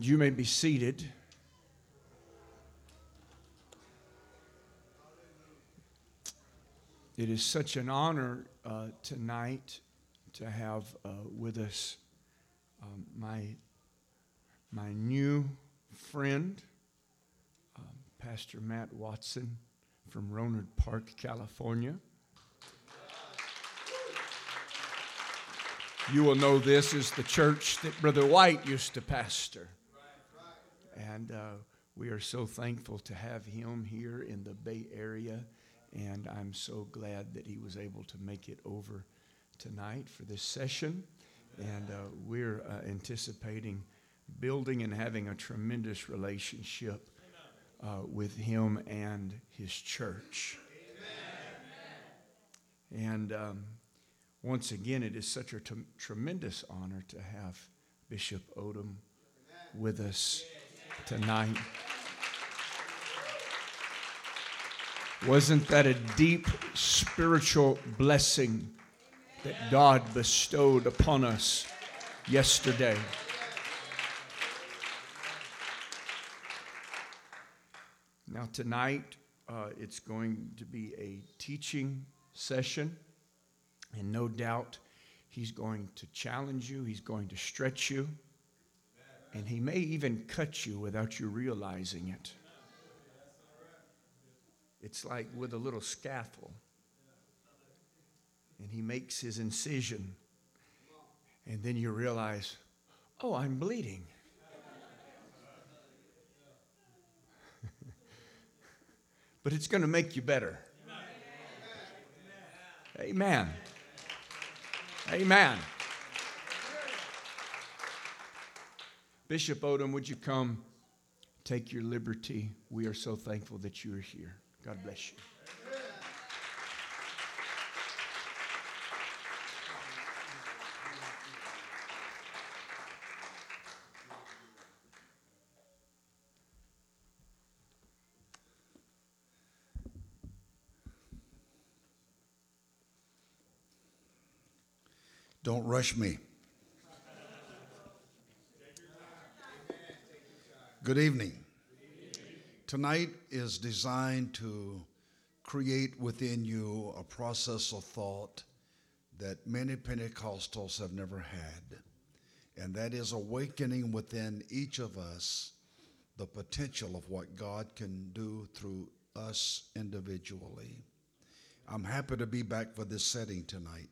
You may be seated. It is such an honor uh, tonight to have uh, with us um, my, my new friend, um, Pastor Matt Watson from Rohnert Park, California. You will know this is the church that Brother White used to pastor. And uh, we are so thankful to have him here in the Bay Area. And I'm so glad that he was able to make it over tonight for this session. And uh, we're uh, anticipating building and having a tremendous relationship uh, with him and his church. And um, once again, it is such a t- tremendous honor to have Bishop Odom with us tonight. Wasn't that a deep spiritual blessing that God bestowed upon us yesterday? Now, tonight, uh, it's going to be a teaching session. And no doubt he's going to challenge you, he's going to stretch you, and he may even cut you without you realizing it. It's like with a little scaffold. And he makes his incision, and then you realize, oh, I'm bleeding. but it's going to make you better. Amen. Amen. Bishop Odom, would you come take your liberty? We are so thankful that you are here. God bless you. Don't rush me. Good evening. Tonight is designed to create within you a process of thought that many Pentecostals have never had, and that is awakening within each of us the potential of what God can do through us individually. I'm happy to be back for this setting tonight.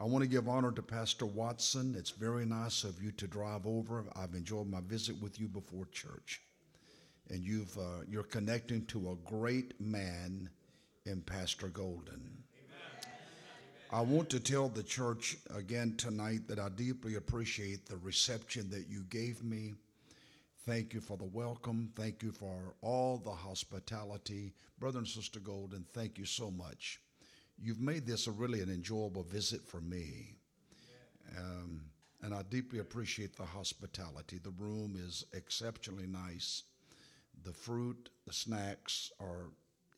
I want to give honor to Pastor Watson. It's very nice of you to drive over. I've enjoyed my visit with you before church. And you've, uh, you're connecting to a great man in Pastor Golden. Amen. I want to tell the church again tonight that I deeply appreciate the reception that you gave me. Thank you for the welcome. Thank you for all the hospitality. Brother and Sister Golden, thank you so much you've made this a really an enjoyable visit for me. Um, and I deeply appreciate the hospitality. The room is exceptionally nice. The fruit, the snacks are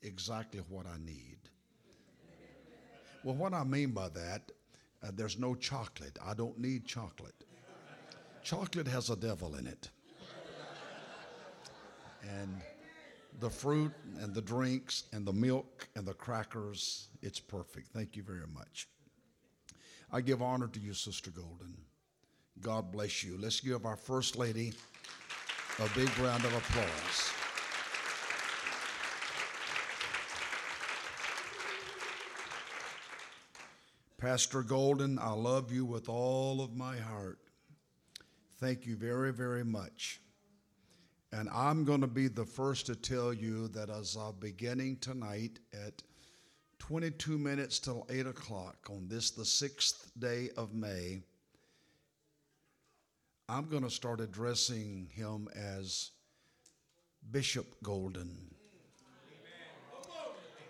exactly what I need. Well, what I mean by that, uh, there's no chocolate. I don't need chocolate. Chocolate has a devil in it. And the fruit and the drinks and the milk and the crackers. It's perfect. Thank you very much. I give honor to you, Sister Golden. God bless you. Let's give our First Lady a big round of applause. Pastor Golden, I love you with all of my heart. Thank you very, very much. And I'm going to be the first to tell you that as of beginning tonight at 22 minutes till 8 o'clock on this, the sixth day of May, I'm going to start addressing him as Bishop Golden.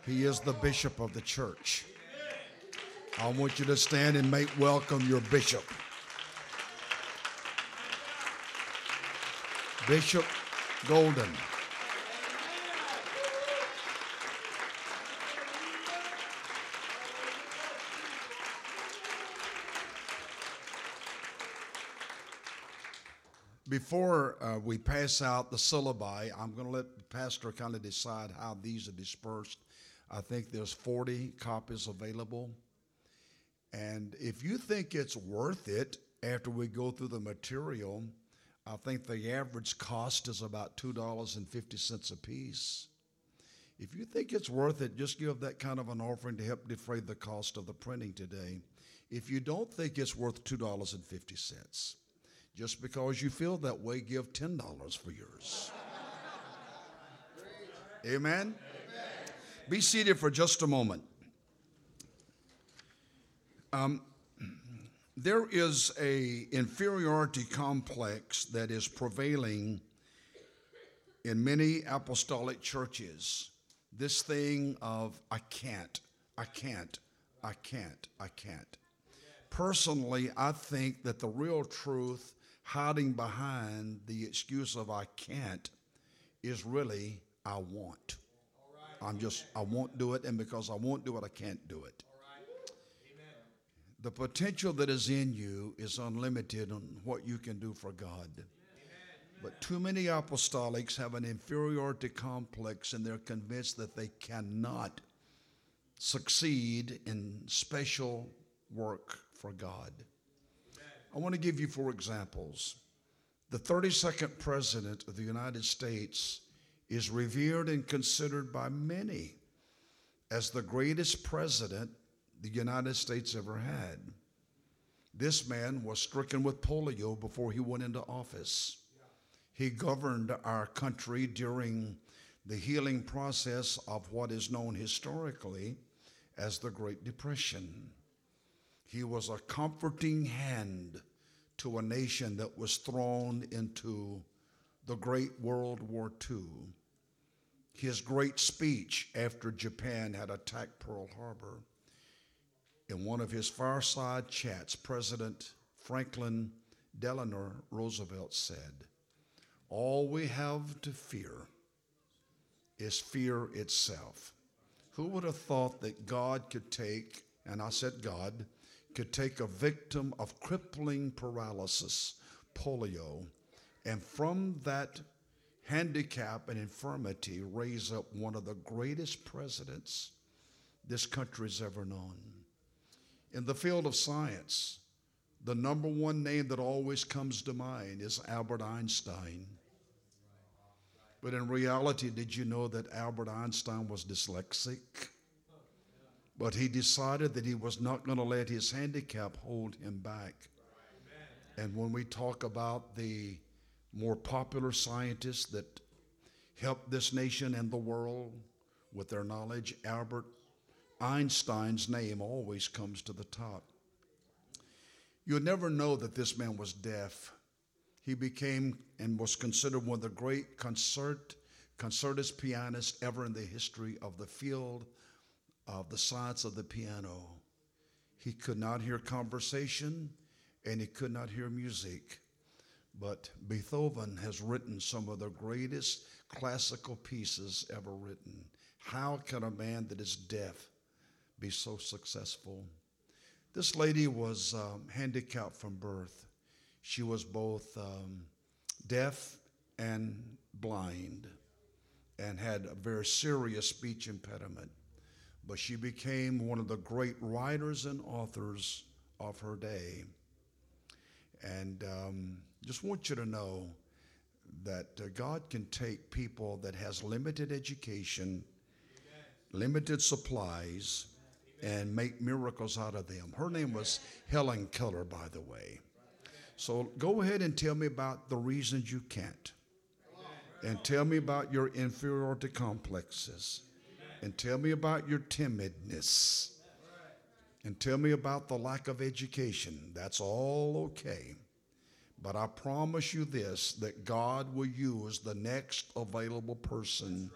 He is the bishop of the church. I want you to stand and make welcome your bishop. Bishop Golden. before uh, we pass out the syllabi, I'm going to let the pastor kind of decide how these are dispersed. I think there's 40 copies available. And if you think it's worth it after we go through the material, I think the average cost is about $2.50 a piece. If you think it's worth it, just give that kind of an offering to help defray the cost of the printing today. If you don't think it's worth $2.50, just because you feel that way, give $10 for yours. Amen? Amen? Be seated for just a moment. Um, there is a inferiority complex that is prevailing in many apostolic churches. This thing of I can't, I can't, I can't, I can't. Personally, I think that the real truth hiding behind the excuse of I can't is really I want. I'm just, I won't do it, and because I won't do it, I can't do it. The potential that is in you is unlimited on what you can do for God. But too many apostolics have an inferiority complex and they're convinced that they cannot succeed in special work for God. I want to give you four examples. The 32nd President of the United States is revered and considered by many as the greatest president the United States ever had. This man was stricken with polio before he went into office. He governed our country during the healing process of what is known historically as the Great Depression. He was a comforting hand to a nation that was thrown into the Great World War II. His great speech after Japan had attacked Pearl Harbor in one of his fireside chats, President Franklin Delano Roosevelt said, All we have to fear is fear itself. Who would have thought that God could take, and I said God, could take a victim of crippling paralysis, polio, and from that handicap and infirmity raise up one of the greatest presidents this country's ever known? In the field of science, the number one name that always comes to mind is Albert Einstein. But in reality, did you know that Albert Einstein was dyslexic? But he decided that he was not going to let his handicap hold him back. And when we talk about the more popular scientists that helped this nation and the world with their knowledge, Albert Einstein's name always comes to the top. You'll never know that this man was deaf. He became and was considered one of the great concert, concertist pianists ever in the history of the field of the science of the piano. He could not hear conversation and he could not hear music. But Beethoven has written some of the greatest classical pieces ever written. How can a man that is deaf be so successful. This lady was um, handicapped from birth. She was both um, deaf and blind and had a very serious speech impediment. But she became one of the great writers and authors of her day. And um, just want you to know that uh, God can take people that has limited education, limited supplies, and make miracles out of them. Her name was Helen Keller, by the way. So go ahead and tell me about the reasons you can't. And tell me about your inferiority complexes. And tell me about your timidness. And tell me about the lack of education. That's all okay. But I promise you this that God will use the next available person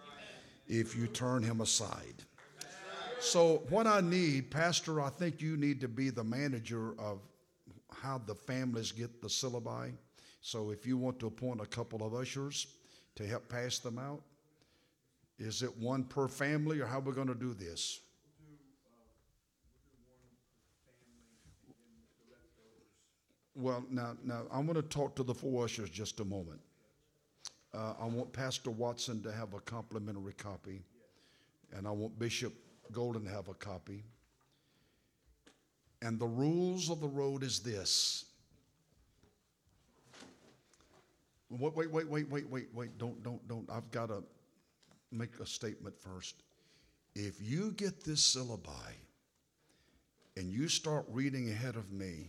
if you turn him aside. So, what I need, Pastor, I think you need to be the manager of how the families get the syllabi. So, if you want to appoint a couple of ushers to help pass them out, is it one per family, or how are we going to do this? Well, now, now I'm going to talk to the four ushers just a moment. Uh, I want Pastor Watson to have a complimentary copy, and I want Bishop Golden have a copy. And the rules of the road is this. Wait, wait, wait, wait, wait, wait, wait. Don't, don't, don't. I've got to make a statement first. If you get this syllabi and you start reading ahead of me,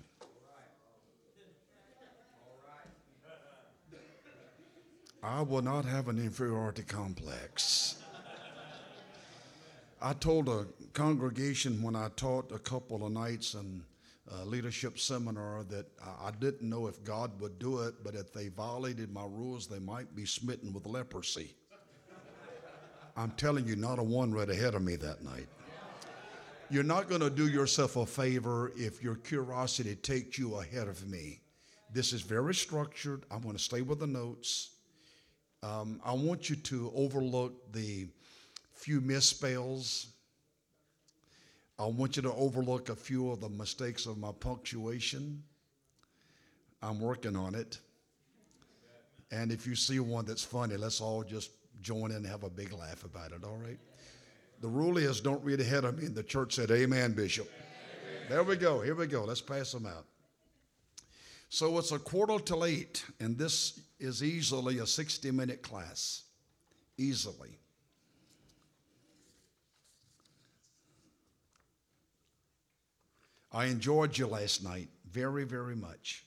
I will not have an inferiority complex. I told a congregation when I taught a couple of nights in a leadership seminar that I didn't know if God would do it, but if they violated my rules, they might be smitten with leprosy. I'm telling you, not a one right ahead of me that night. You're not going to do yourself a favor if your curiosity takes you ahead of me. This is very structured. I'm going to stay with the notes. Um, I want you to overlook the few misspells. I want you to overlook a few of the mistakes of my punctuation. I'm working on it. And if you see one that's funny, let's all just join in and have a big laugh about it, all right? The rule is don't read ahead of me. And the church said, Amen, Bishop. Amen. There we go. Here we go. Let's pass them out. So it's a quarter till eight, and this is easily a 60 minute class. Easily. I enjoyed you last night very, very much.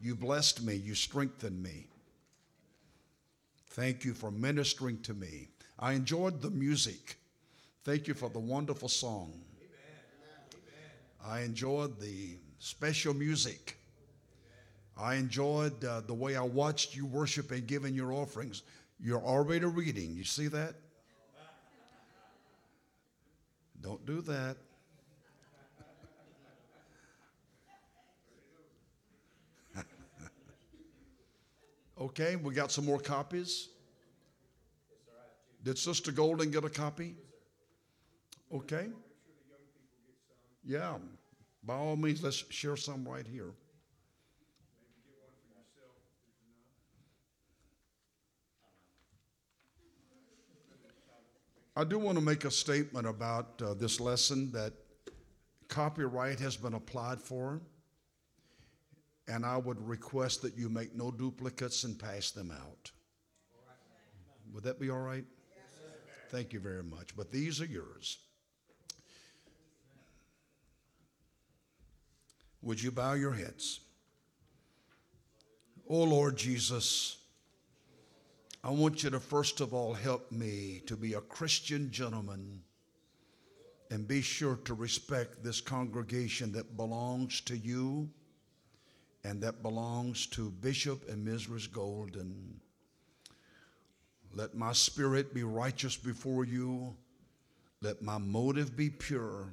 You blessed me, you strengthened me. Thank you for ministering to me. I enjoyed the music. Thank you for the wonderful song. I enjoyed the special music. I enjoyed uh, the way I watched you worship and giving your offerings. You're already reading. You see that? Don't do that. Okay, we got some more copies. Did Sister Golden get a copy? Okay. Yeah, by all means, let's share some right here. I do want to make a statement about uh, this lesson that copyright has been applied for, and I would request that you make no duplicates and pass them out. Would that be all right? Thank you very much. But these are yours. Would you bow your heads? Oh Lord Jesus, I want you to first of all help me to be a Christian gentleman and be sure to respect this congregation that belongs to you and that belongs to Bishop and Mrs. Golden. Let my spirit be righteous before you. Let my motive be pure.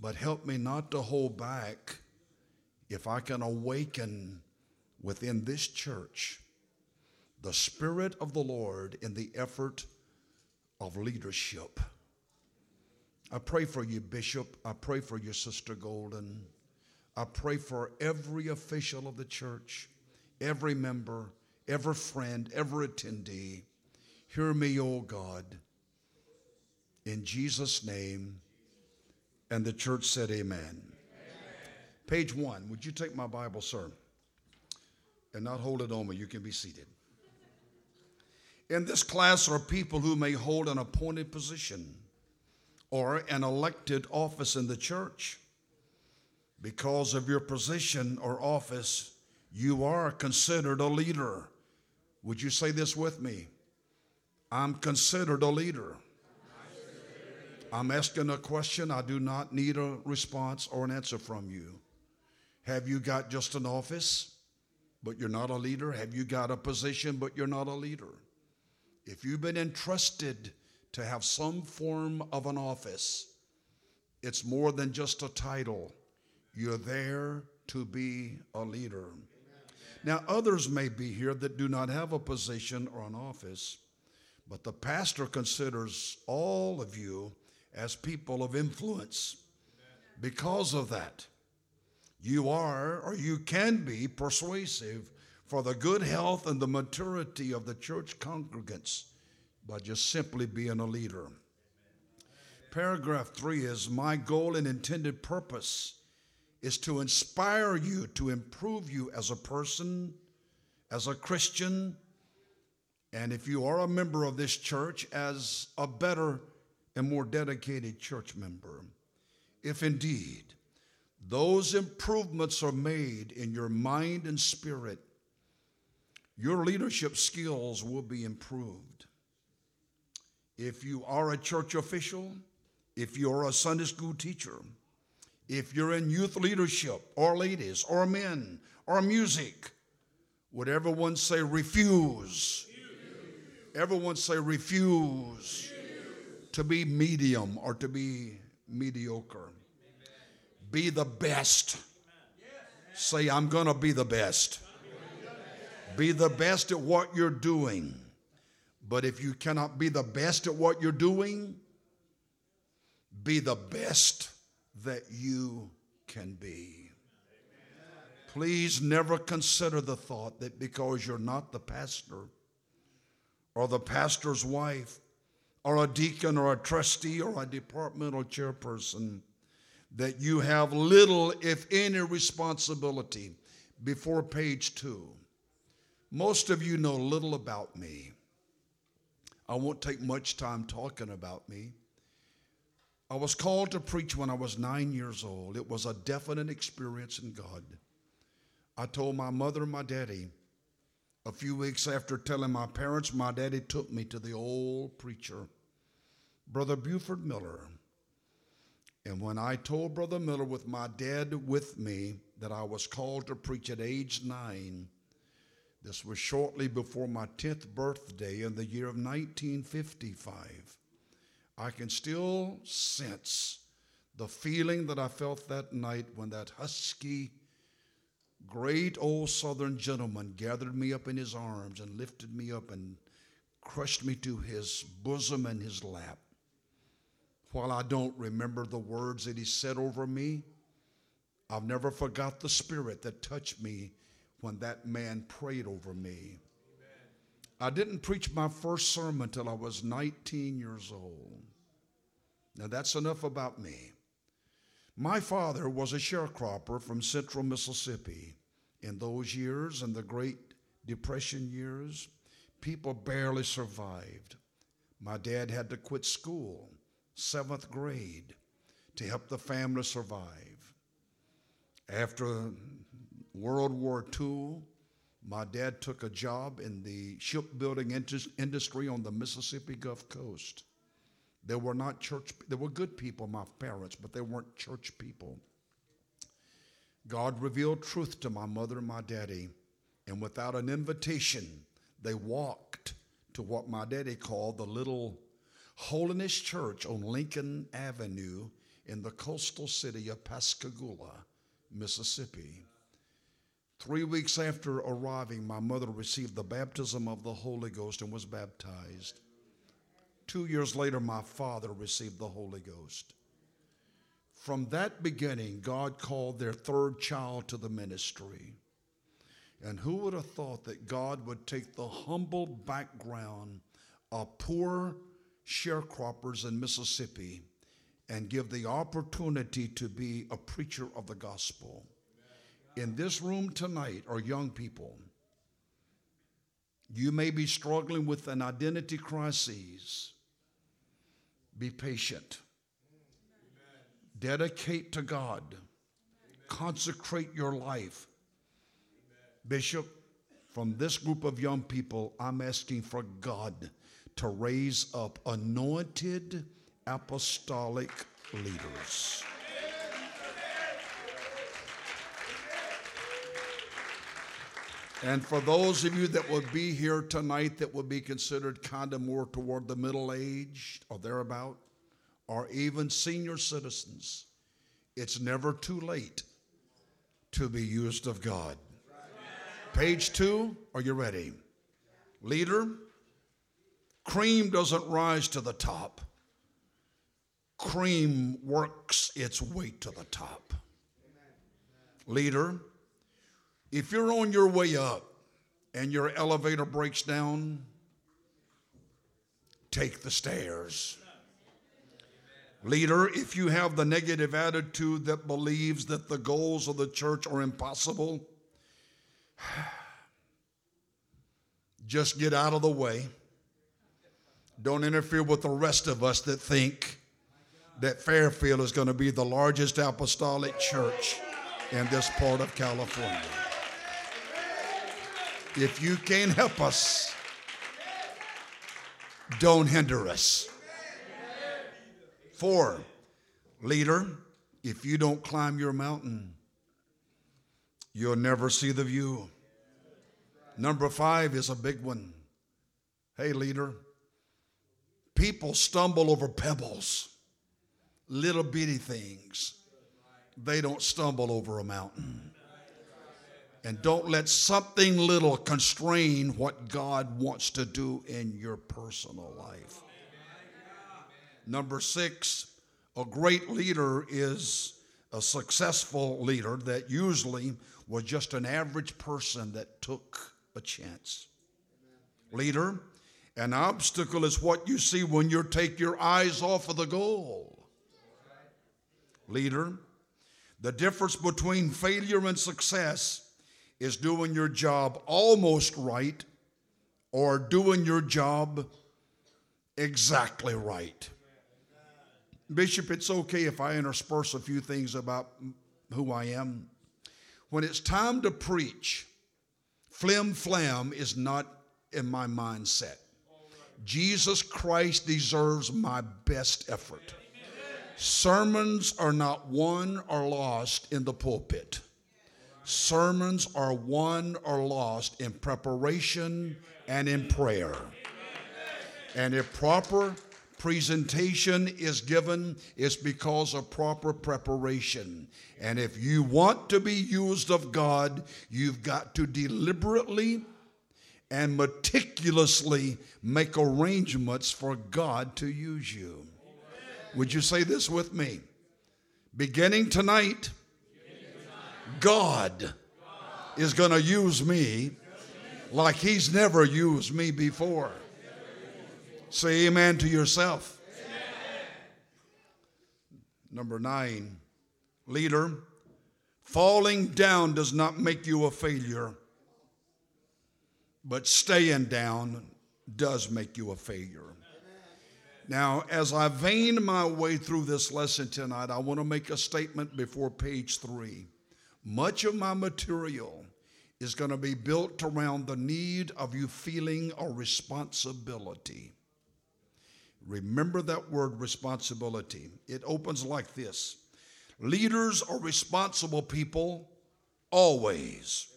But help me not to hold back if I can awaken within this church the Spirit of the Lord in the effort of leadership. I pray for you, Bishop. I pray for you, Sister Golden. I pray for every official of the church, every member, every friend, every attendee. Hear me, O God. In Jesus' name. And the church said, Amen. Amen. Page one. Would you take my Bible, sir? And not hold it on me. You can be seated. In this class are people who may hold an appointed position or an elected office in the church. Because of your position or office, you are considered a leader. Would you say this with me? I'm considered a leader. I'm asking a question. I do not need a response or an answer from you. Have you got just an office, but you're not a leader? Have you got a position, but you're not a leader? If you've been entrusted to have some form of an office, it's more than just a title. You're there to be a leader. Now, others may be here that do not have a position or an office, but the pastor considers all of you as people of influence. Because of that, you are or you can be persuasive for the good health and the maturity of the church congregants by just simply being a leader. Paragraph three is My goal and intended purpose is to inspire you, to improve you as a person, as a Christian, and if you are a member of this church, as a better and more dedicated church member. If indeed those improvements are made in your mind and spirit, your leadership skills will be improved. If you are a church official, if you're a Sunday school teacher, if you're in youth leadership, or ladies, or men, or music, would everyone say refuse? Everyone say refuse to be medium or to be mediocre. Be the best. Say, I'm going to be the best. Be the best at what you're doing. But if you cannot be the best at what you're doing, be the best that you can be. Please never consider the thought that because you're not the pastor or the pastor's wife or a deacon or a trustee or a departmental chairperson that you have little, if any, responsibility before page two. Most of you know little about me. I won't take much time talking about me. I was called to preach when I was nine years old. It was a definite experience in God. I told my mother and my daddy a few weeks after telling my parents, my daddy took me to the old preacher, Brother Buford Miller. And when I told Brother Miller, with my dad with me, that I was called to preach at age nine, this was shortly before my 10th birthday in the year of 1955. I can still sense the feeling that I felt that night when that husky, great old southern gentleman gathered me up in his arms and lifted me up and crushed me to his bosom and his lap. While I don't remember the words that he said over me, I've never forgot the spirit that touched me when that man prayed over me. I didn't preach my first sermon until I was 19 years old. Now that's enough about me. My father was a sharecropper from central Mississippi. In those years, in the Great Depression years, people barely survived. My dad had to quit school, seventh grade, to help the family survive. After World War II, my dad took a job in the shipbuilding industry on the Mississippi Gulf Coast. They were not church, they were good people, my parents, but they weren't church people. God revealed truth to my mother and my daddy, and without an invitation, they walked to what my daddy called the little holiness church on Lincoln Avenue in the coastal city of Pascagoula, Mississippi. Three weeks after arriving, my mother received the baptism of the Holy Ghost and was baptized. Two years later, my father received the Holy Ghost. From that beginning, God called their third child to the ministry. And who would have thought that God would take the humble background of poor sharecroppers in Mississippi and give the opportunity to be a preacher of the gospel? In this room tonight are young people. You may be struggling with an identity crisis. Be patient. Dedicate to God. Consecrate your life. Bishop, from this group of young people, I'm asking for God to raise up anointed apostolic leaders. And for those of you that would be here tonight that would be considered kind of more toward the middle age or thereabout, or even senior citizens, it's never too late to be used of God. Page two, are you ready? Leader, cream doesn't rise to the top, cream works its way to the top. Leader, if you're on your way up and your elevator breaks down, take the stairs. Leader, if you have the negative attitude that believes that the goals of the church are impossible, just get out of the way. Don't interfere with the rest of us that think that Fairfield is going to be the largest apostolic church in this part of California. If you can't help us, don't hinder us. Four, leader, if you don't climb your mountain, you'll never see the view. Number five is a big one. Hey, leader, people stumble over pebbles, little bitty things. They don't stumble over a mountain. And don't let something little constrain what God wants to do in your personal life. Number six, a great leader is a successful leader that usually was just an average person that took a chance. Leader, an obstacle is what you see when you take your eyes off of the goal. Leader, the difference between failure and success is doing your job almost right or doing your job exactly right. Bishop, it's okay if I intersperse a few things about who I am. When it's time to preach, flim flam is not in my mindset. Jesus Christ deserves my best effort. Sermons are not won or lost in the pulpit. Sermons are won or lost in preparation and in prayer. And if proper presentation is given, it's because of proper preparation. And if you want to be used of God, you've got to deliberately and meticulously make arrangements for God to use you. Would you say this with me? Beginning tonight, God is going to use me like He's never used me before. Say amen to yourself. Number nine, leader, falling down does not make you a failure, but staying down does make you a failure. Now, as I vein my way through this lesson tonight, I want to make a statement before page three. Much of my material is going to be built around the need of you feeling a responsibility. Remember that word responsibility. It opens like this Leaders are responsible people always.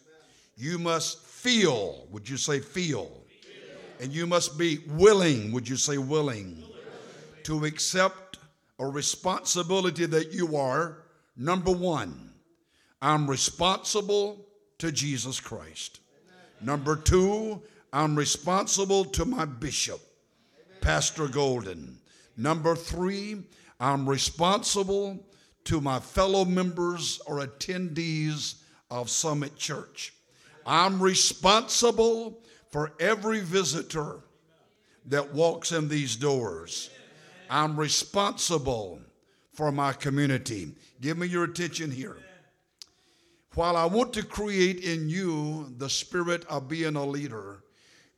You must feel, would you say feel? And you must be willing, would you say willing, to accept a responsibility that you are, number one, I'm responsible to Jesus Christ. Number two, I'm responsible to my bishop. Pastor Golden. Number three, I'm responsible to my fellow members or attendees of Summit Church. I'm responsible for every visitor that walks in these doors. I'm responsible for my community. Give me your attention here. While I want to create in you the spirit of being a leader,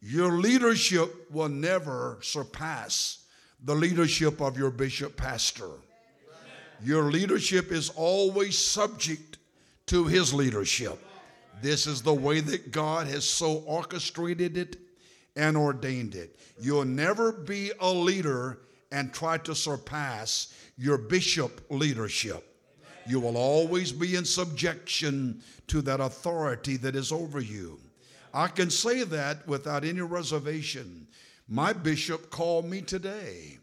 your leadership will never surpass the leadership of your bishop pastor. Your leadership is always subject to his leadership. This is the way that God has so orchestrated it and ordained it. You'll never be a leader and try to surpass your bishop leadership. You will always be in subjection to that authority that is over you. I can say that without any reservation. My bishop called me today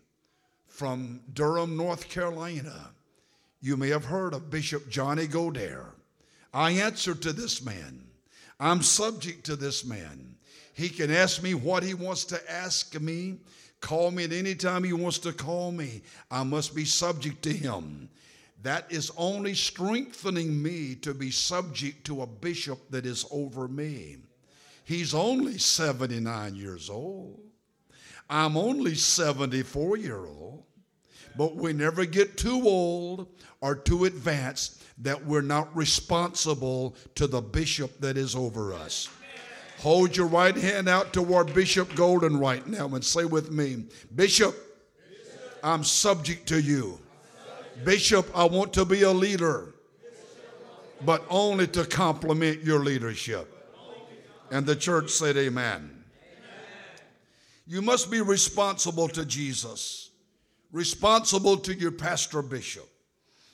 from Durham, North Carolina. You may have heard of Bishop Johnny Godair. I answer to this man. I'm subject to this man. He can ask me what he wants to ask me, call me at any time he wants to call me. I must be subject to him. That is only strengthening me to be subject to a bishop that is over me. He's only 79 years old. I'm only 74 year old. But we never get too old or too advanced that we're not responsible to the bishop that is over us. Hold your right hand out toward Bishop Golden right now and say with me, Bishop, I'm subject to you. Bishop, I want to be a leader, but only to complement your leadership. And the church said, Amen. You must be responsible to Jesus, responsible to your pastor bishop,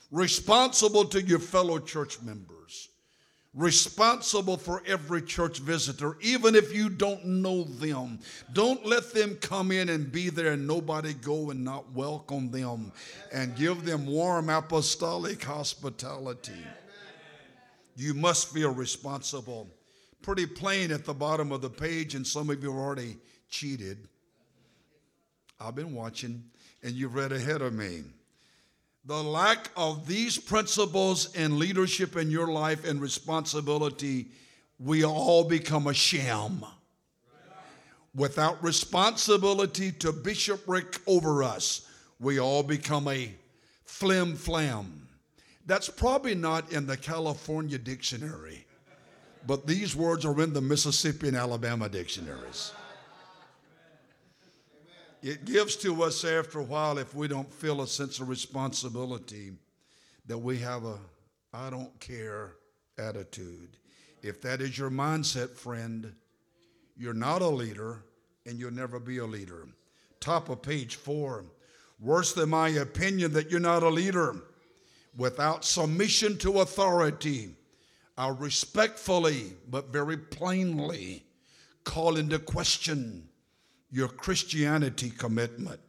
responsible to your fellow church members, responsible for every church visitor, even if you don't know them. Don't let them come in and be there and nobody go and not welcome them and give them warm apostolic hospitality. You must feel responsible. Pretty plain at the bottom of the page, and some of you have already cheated. I've been watching, and you've read ahead of me. The lack of these principles in leadership in your life and responsibility, we all become a sham. Without responsibility to bishopric over us, we all become a flim flam. That's probably not in the California dictionary, but these words are in the Mississippi and Alabama dictionaries. It gives to us after a while if we don't feel a sense of responsibility that we have a I don't care attitude. If that is your mindset, friend, you're not a leader and you'll never be a leader. Top of page four. Worse than my opinion that you're not a leader without submission to authority. I respectfully but very plainly call into question your Christianity commitment.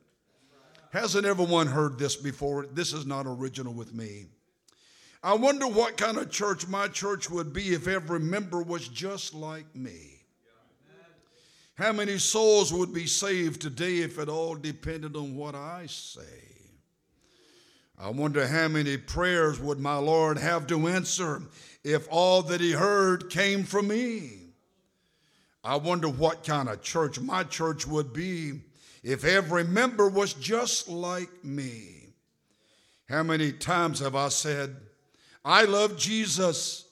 Hasn't everyone heard this before? This is not original with me. I wonder what kind of church my church would be if every member was just like me. How many souls would be saved today if it all depended on what I say? I wonder how many prayers would my Lord have to answer if all that he heard came from me? I wonder what kind of church my church would be if every member was just like me. How many times have I said, I love Jesus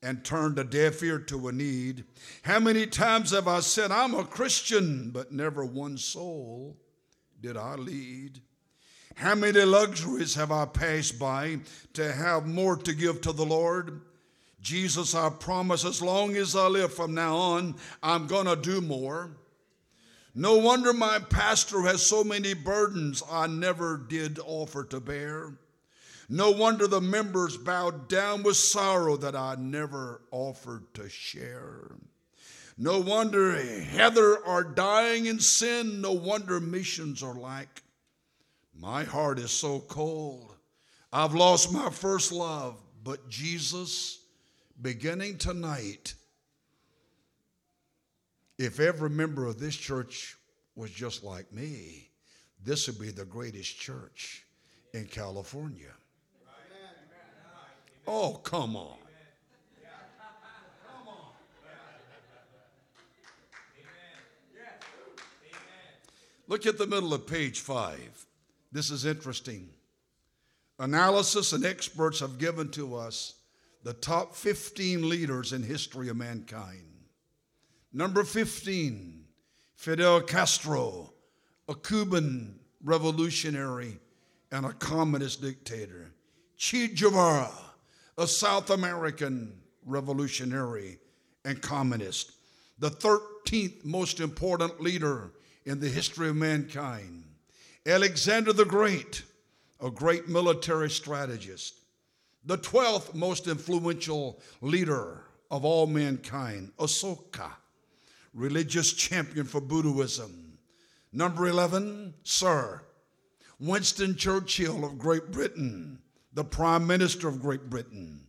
and turned a deaf ear to a need? How many times have I said, I'm a Christian, but never one soul did I lead? How many luxuries have I passed by to have more to give to the Lord? Jesus, I promise as long as I live from now on, I'm going to do more. No wonder my pastor has so many burdens I never did offer to bear. No wonder the members bowed down with sorrow that I never offered to share. No wonder Heather are dying in sin. No wonder missions are like. My heart is so cold. I've lost my first love, but Jesus beginning tonight, if every member of this church was just like me, this would be the greatest church in California. Oh, come on. Look at the middle of page five. This is interesting. Analysis and experts have given to us the top 15 leaders in history of mankind. Number 15, Fidel Castro, a Cuban revolutionary and a communist dictator. Che Guevara, a South American revolutionary and communist. The 13th most important leader in the history of mankind. Alexander the Great, a great military strategist the 12th most influential leader of all mankind, Ashoka, religious champion for Buddhism. Number 11, Sir Winston Churchill of Great Britain, the Prime Minister of Great Britain.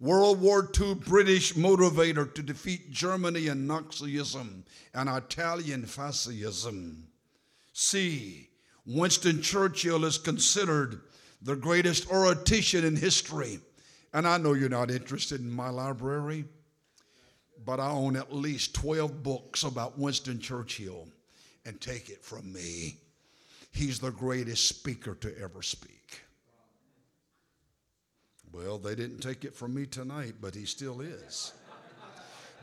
World War II British motivator to defeat Germany and Nazism and Italian fascism. C. Winston Churchill is considered the greatest orator in history. And I know you're not interested in my library, but I own at least 12 books about Winston Churchill. And take it from me, he's the greatest speaker to ever speak. Well, they didn't take it from me tonight, but he still is.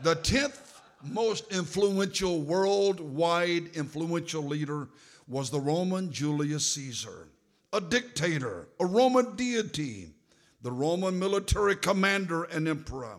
The 10th most influential, worldwide influential leader was the Roman Julius Caesar, a dictator, a Roman deity, the Roman military commander and emperor.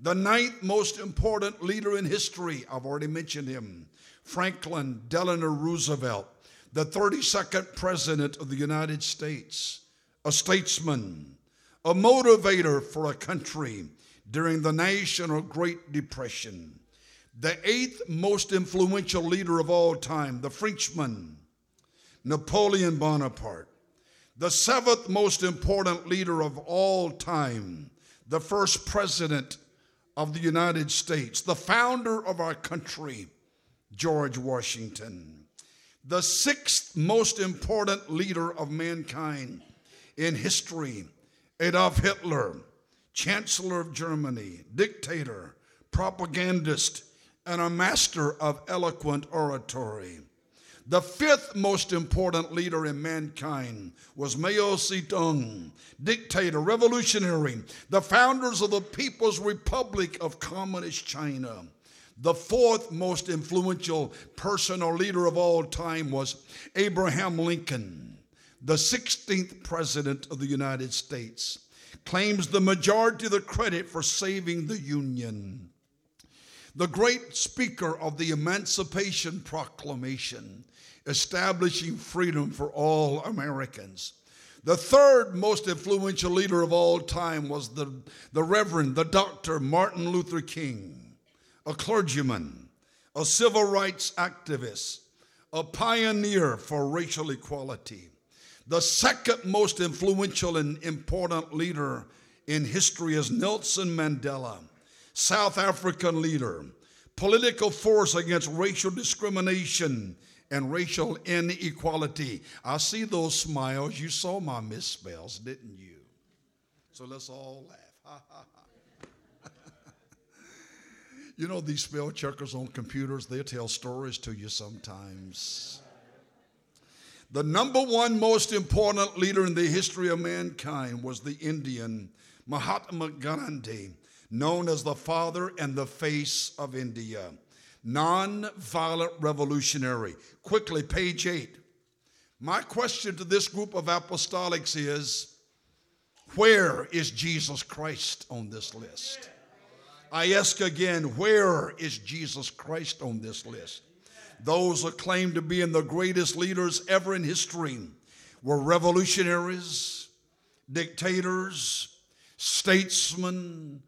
The ninth most important leader in history, I've already mentioned him, Franklin Delano Roosevelt, the 32nd President of the United States, a statesman, a motivator for a country during the National Great Depression the eighth most influential leader of all time, the Frenchman, Napoleon Bonaparte, the seventh most important leader of all time, the first president of the United States, the founder of our country, George Washington, the sixth most important leader of mankind in history, Adolf Hitler, Chancellor of Germany, dictator, propagandist, and a master of eloquent oratory. The fifth most important leader in mankind was Mao Zedong, dictator, revolutionary, the founders of the People's Republic of Communist China. The fourth most influential person or leader of all time was Abraham Lincoln, the 16th president of the United States, claims the majority of the credit for saving the Union the great speaker of the Emancipation Proclamation, establishing freedom for all Americans. The third most influential leader of all time was the, the Reverend, the Dr. Martin Luther King, a clergyman, a civil rights activist, a pioneer for racial equality. The second most influential and important leader in history is Nelson Mandela South African leader, political force against racial discrimination and racial inequality. I see those smiles. You saw my misspells, didn't you? So let's all laugh. you know, these spell checkers on computers, they tell stories to you sometimes. The number one most important leader in the history of mankind was the Indian Mahatma Gandhi known as the father and the face of India. Non-violent revolutionary. Quickly, page eight. My question to this group of apostolics is where is Jesus Christ on this list? I ask again, where is Jesus Christ on this list? Those who claim to be in the greatest leaders ever in history were revolutionaries, dictators, statesmen,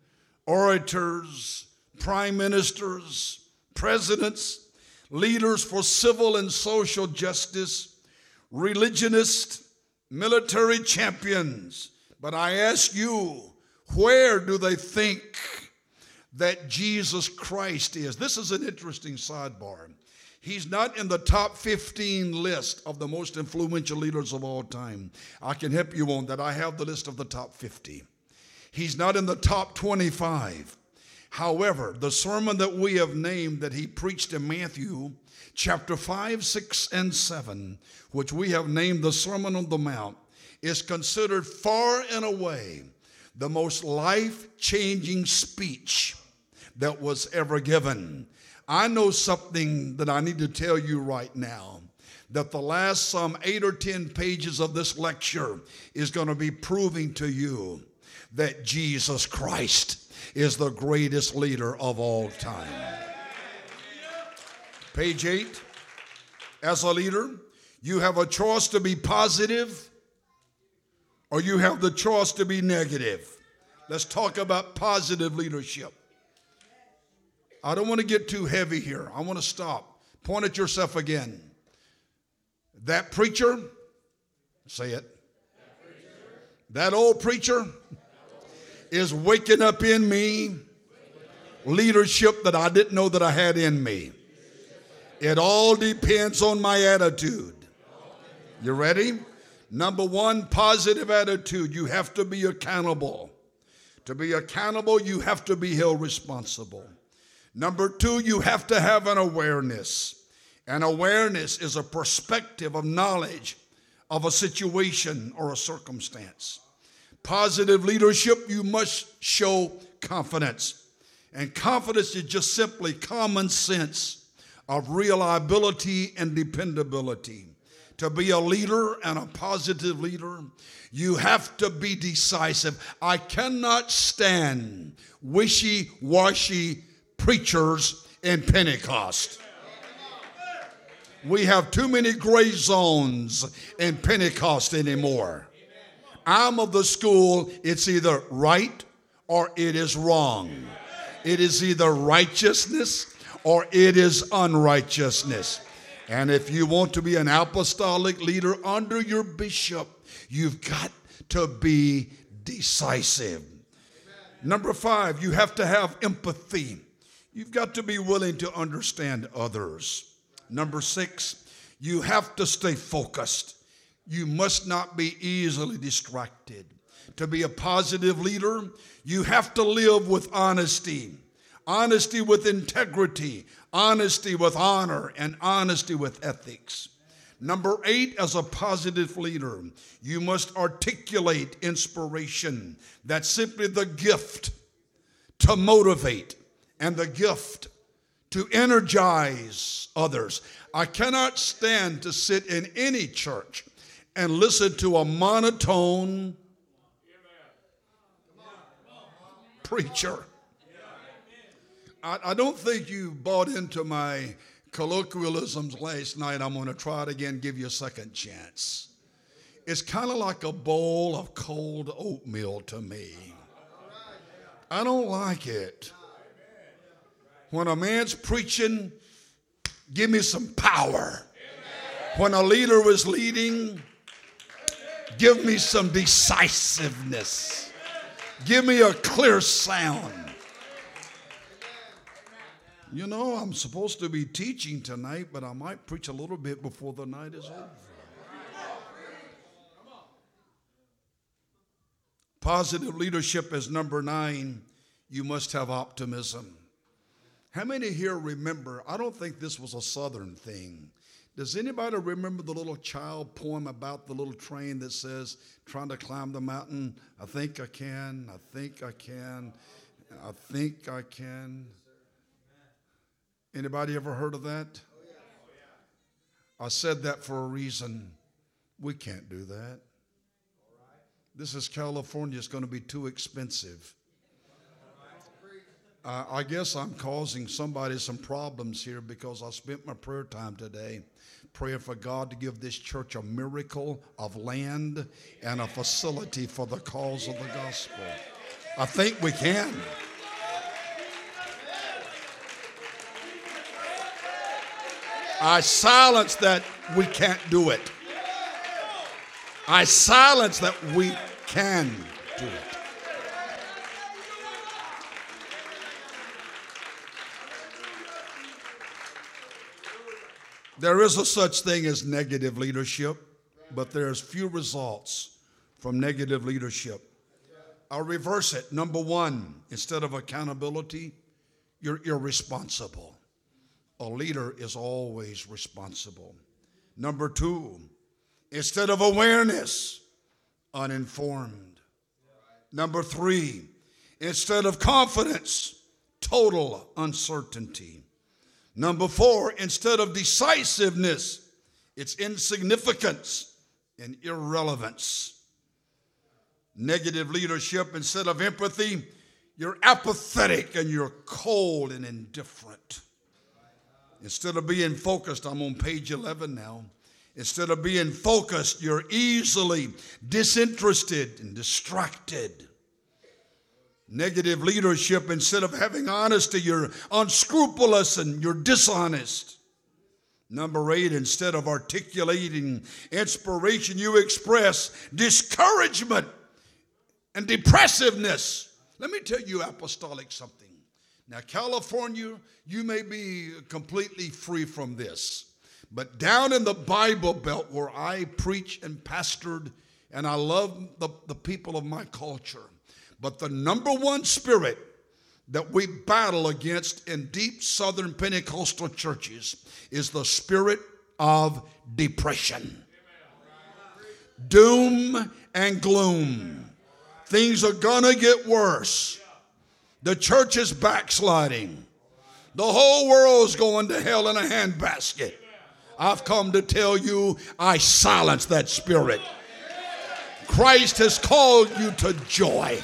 orators, prime ministers, presidents, leaders for civil and social justice, religionists, military champions. But I ask you, where do they think that Jesus Christ is? This is an interesting sidebar. He's not in the top 15 list of the most influential leaders of all time. I can help you on that. I have the list of the top 50. He's not in the top 25. However, the sermon that we have named that he preached in Matthew chapter 5, 6, and 7, which we have named the Sermon on the Mount, is considered far and away the most life changing speech that was ever given. I know something that I need to tell you right now that the last some eight or ten pages of this lecture is going to be proving to you that Jesus Christ is the greatest leader of all time. Page eight. As a leader, you have a choice to be positive or you have the choice to be negative. Let's talk about positive leadership. I don't want to get too heavy here. I want to stop. Point at yourself again. That preacher, say it. That old preacher is waking up in me leadership that I didn't know that I had in me. It all depends on my attitude. You ready? Number one, positive attitude. You have to be accountable. To be accountable, you have to be held responsible. Number two, you have to have an awareness. An awareness is a perspective of knowledge of a situation or a circumstance. Positive leadership, you must show confidence. And confidence is just simply common sense of reliability and dependability. To be a leader and a positive leader, you have to be decisive. I cannot stand wishy washy preachers in Pentecost. We have too many gray zones in Pentecost anymore. I'm of the school, it's either right or it is wrong. It is either righteousness or it is unrighteousness. And if you want to be an apostolic leader under your bishop, you've got to be decisive. Number five, you have to have empathy. You've got to be willing to understand others. Number six, you have to stay focused. You must not be easily distracted. To be a positive leader, you have to live with honesty, honesty with integrity, honesty with honor, and honesty with ethics. Number eight, as a positive leader, you must articulate inspiration. That's simply the gift to motivate and the gift to energize others. I cannot stand to sit in any church and listen to a monotone preacher. I, I don't think you bought into my colloquialisms last night. I'm going to try it again, give you a second chance. It's kind of like a bowl of cold oatmeal to me. I don't like it. When a man's preaching, give me some power. When a leader is leading, give me some decisiveness. Give me a clear sound. You know, I'm supposed to be teaching tonight, but I might preach a little bit before the night is over. Positive leadership is number nine. You must have optimism. How many here remember? I don't think this was a southern thing. Does anybody remember the little child poem about the little train that says, trying to climb the mountain? I think I can, I think I can, I think I can. Anybody ever heard of that? I said that for a reason. We can't do that. This is California. It's going to be too expensive. Uh, I guess I'm causing somebody some problems here because I spent my prayer time today praying for God to give this church a miracle of land and a facility for the cause of the gospel. I think we can. I silence that we can't do it. I silence that we can do it. There is a such thing as negative leadership, but there's few results from negative leadership. I'll reverse it. Number one, instead of accountability, you're irresponsible. A leader is always responsible. Number two, instead of awareness, uninformed. Number three, instead of confidence, total uncertainty. Number four, instead of decisiveness, it's insignificance and irrelevance. Negative leadership, instead of empathy, you're apathetic and you're cold and indifferent. Instead of being focused, I'm on page 11 now. Instead of being focused, you're easily disinterested and distracted. Negative leadership, instead of having honesty, you're unscrupulous and you're dishonest. Number eight, instead of articulating inspiration, you express discouragement and depressiveness. Let me tell you, apostolic, something. Now, California, you may be completely free from this. But down in the Bible Belt where I preach and pastored, and I love the, the people of my culture, but the number one spirit that we battle against in deep southern Pentecostal churches is the spirit of depression, doom, and gloom. Things are gonna get worse. The church is backsliding. The whole world's going to hell in a handbasket. I've come to tell you, I silence that spirit. Christ has called you to joy.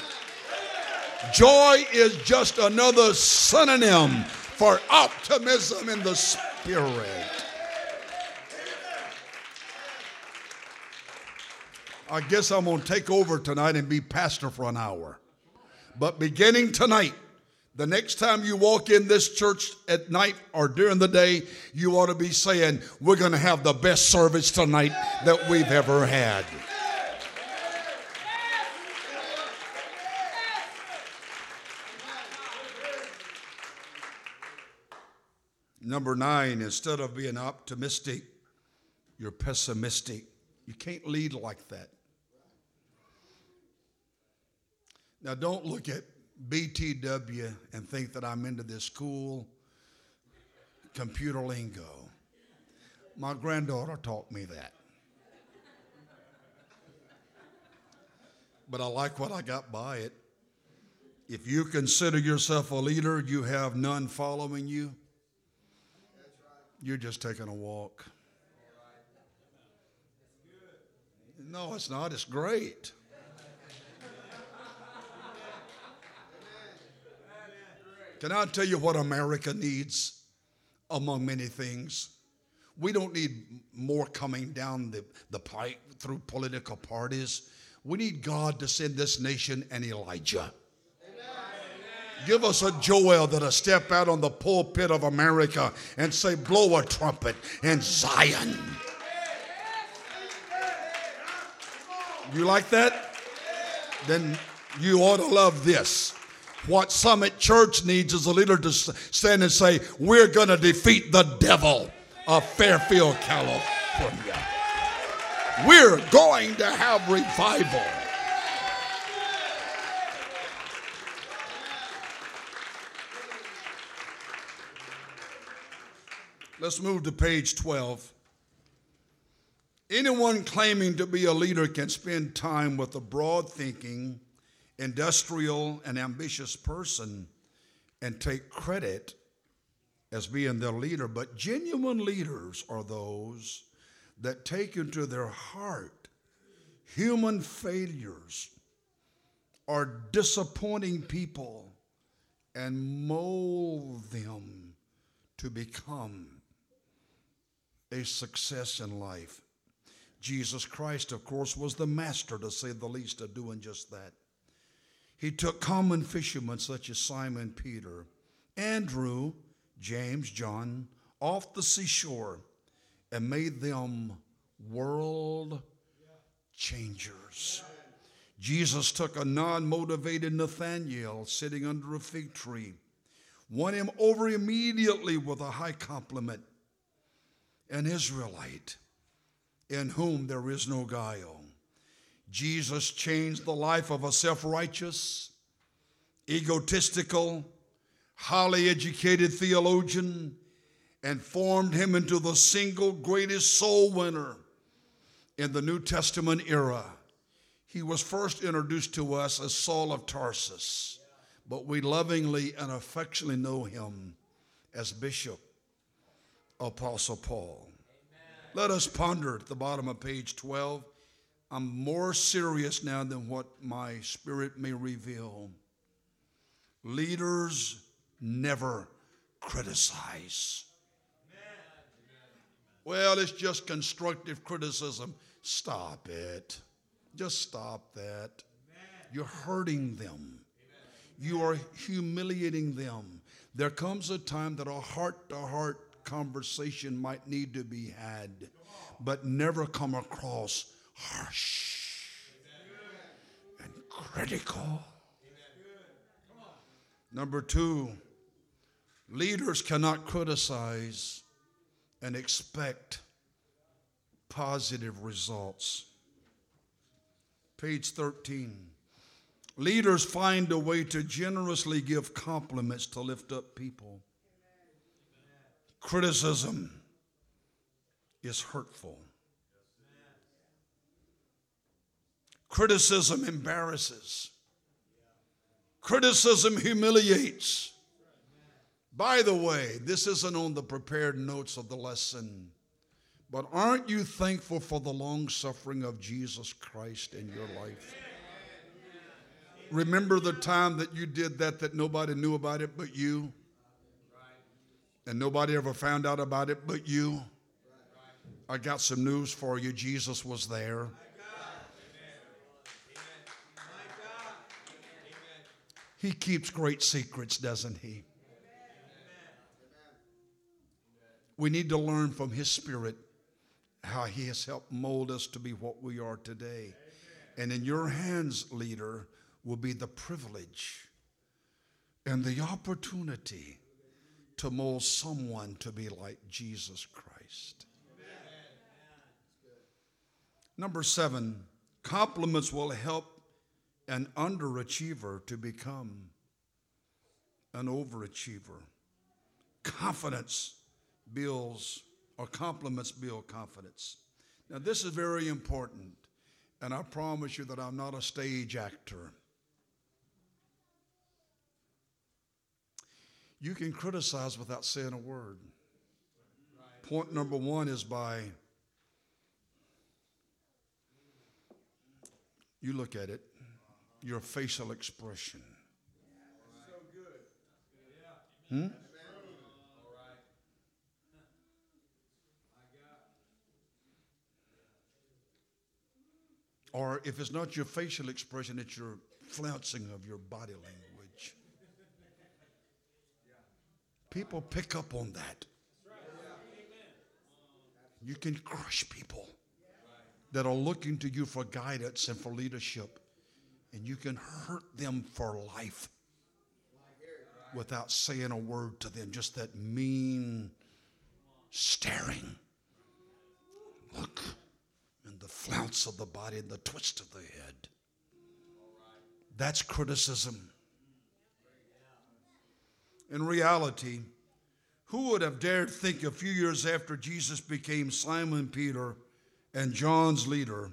Joy is just another synonym for optimism in the spirit. I guess I'm going to take over tonight and be pastor for an hour. But beginning tonight, the next time you walk in this church at night or during the day, you ought to be saying, We're going to have the best service tonight that we've ever had. Number nine, instead of being optimistic, you're pessimistic. You can't lead like that. Now, don't look at BTW and think that I'm into this cool computer lingo. My granddaughter taught me that. But I like what I got by it. If you consider yourself a leader, you have none following you, you're just taking a walk. No, it's not. It's great. Can I tell you what America needs among many things? We don't need more coming down the, the pipe through political parties. We need God to send this nation an Elijah. Give us a Joel that'll step out on the pulpit of America and say, Blow a trumpet in Zion. You like that? Then you ought to love this. What Summit Church needs is a leader to stand and say, We're going to defeat the devil of Fairfield, California. We're going to have revival. Let's move to page 12. Anyone claiming to be a leader can spend time with a broad thinking, industrial, and ambitious person and take credit as being their leader. But genuine leaders are those that take into their heart human failures or disappointing people and mold them to become a success in life. Jesus Christ, of course, was the master, to say the least, of doing just that. He took common fishermen such as Simon Peter, Andrew, James, John, off the seashore and made them world changers. Jesus took a non motivated Nathanael sitting under a fig tree, won him over immediately with a high compliment an Israelite in whom there is no guile. Jesus changed the life of a self righteous, egotistical, highly educated theologian and formed him into the single greatest soul winner in the New Testament era. He was first introduced to us as Saul of Tarsus, but we lovingly and affectionately know him as Bishop Apostle Paul. Amen. Let us ponder at the bottom of page 12. I'm more serious now than what my spirit may reveal. Leaders never criticize. Well, it's just constructive criticism. Stop it. Just stop that. You're hurting them. You are humiliating them. There comes a time that a heart to heart conversation might need to be had, but never come across harsh and critical. Number two, leaders cannot criticize and expect positive results. Page 13. Leaders find a way to generously give compliments to lift up people. Criticism is hurtful. Criticism embarrasses. Criticism humiliates. By the way, this isn't on the prepared notes of the lesson, but aren't you thankful for the long suffering of Jesus Christ in your life? Remember the time that you did that that nobody knew about it but you? And nobody ever found out about it but you? I got some news for you. Jesus was there. He keeps great secrets, doesn't he? We need to learn from his spirit how he has helped mold us to be what we are today. And in your hands, leader, will be the privilege and the opportunity to mold someone to be like Jesus Christ. Number seven, compliments will help an underachiever to become an overachiever. Confidence builds, or compliments build confidence. Now, this is very important, and I promise you that I'm not a stage actor. You can criticize without saying a word. Point number one is by you look at it, your facial expression. Hmm? Or if it's not your facial expression, it's your flouncing of your body language. People pick up on that. You can crush people that are looking to you for guidance and for leadership, and you can hurt them for life without saying a word to them. Just that mean staring. Look and the flounce of the body and the twist of the head. That's criticism. In reality, who would have dared think a few years after Jesus became Simon Peter and John's leader,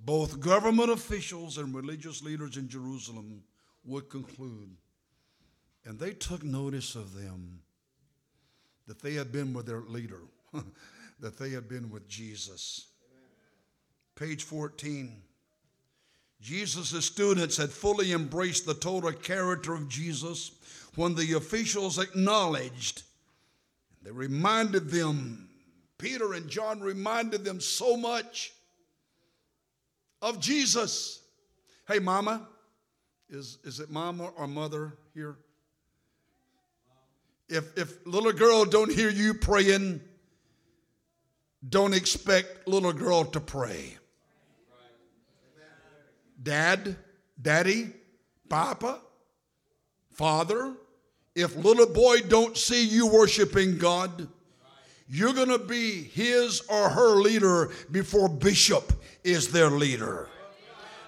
both government officials and religious leaders in Jerusalem would conclude, and they took notice of them, that they had been with their leader, that they had been with Jesus. Page 14. Jesus' students had fully embraced the total character of Jesus when the officials acknowledged, they reminded them, Peter and John reminded them so much of Jesus. Hey, mama, is, is it mama or mother here? If, if little girl don't hear you praying, don't expect little girl to pray. Dad, daddy, papa, father, if little boy don't see you worshiping God, you're going to be his or her leader before bishop is their leader.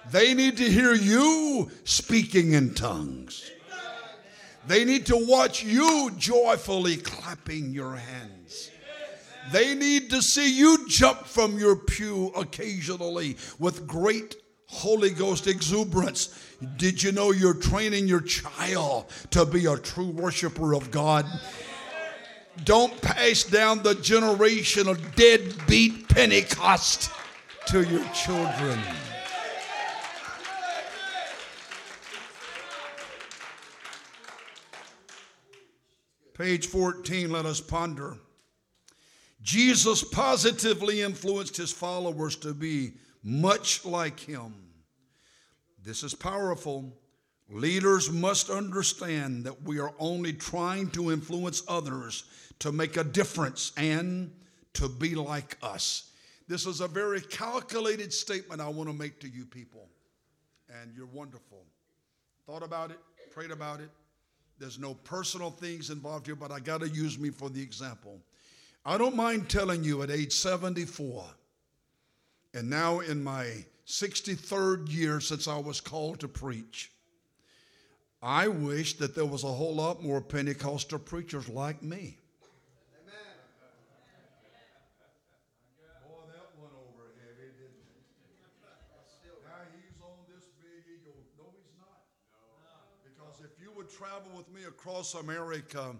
They need to hear you speaking in tongues. They need to watch you joyfully clapping your hands. They need to see you jump from your pew occasionally with great Holy Ghost exuberance. Did you know you're training your child to be a true worshiper of God? Don't pass down the generation of deadbeat Pentecost to your children. Page 14, let us ponder. Jesus positively influenced his followers to be much like him. This is powerful. Leaders must understand that we are only trying to influence others to make a difference and to be like us. This is a very calculated statement I want to make to you people. And you're wonderful. Thought about it, prayed about it. There's no personal things involved here, but I got to use me for the example. I don't mind telling you at age 74, and now in my 63rd year since I was called to preach, I wish that there was a whole lot more Pentecostal preachers like me. Travel with me across America,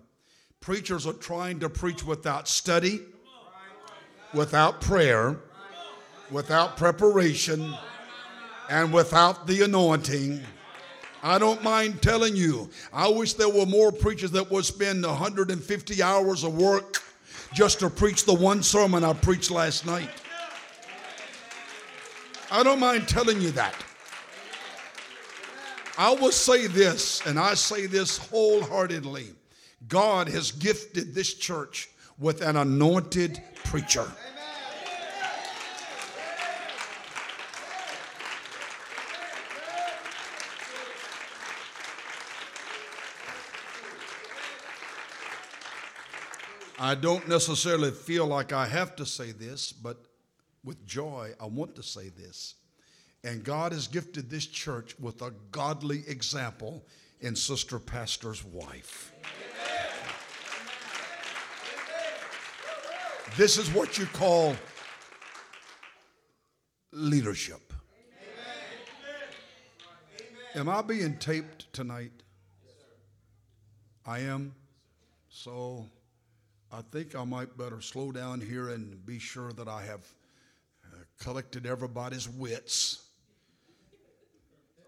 preachers are trying to preach without study, without prayer, without preparation, and without the anointing. I don't mind telling you, I wish there were more preachers that would spend 150 hours of work just to preach the one sermon I preached last night. I don't mind telling you that. I will say this, and I say this wholeheartedly God has gifted this church with an anointed preacher. I don't necessarily feel like I have to say this, but with joy, I want to say this. And God has gifted this church with a godly example in Sister Pastor's wife. This is what you call leadership. Am I being taped tonight? I am. So I think I might better slow down here and be sure that I have uh, collected everybody's wits.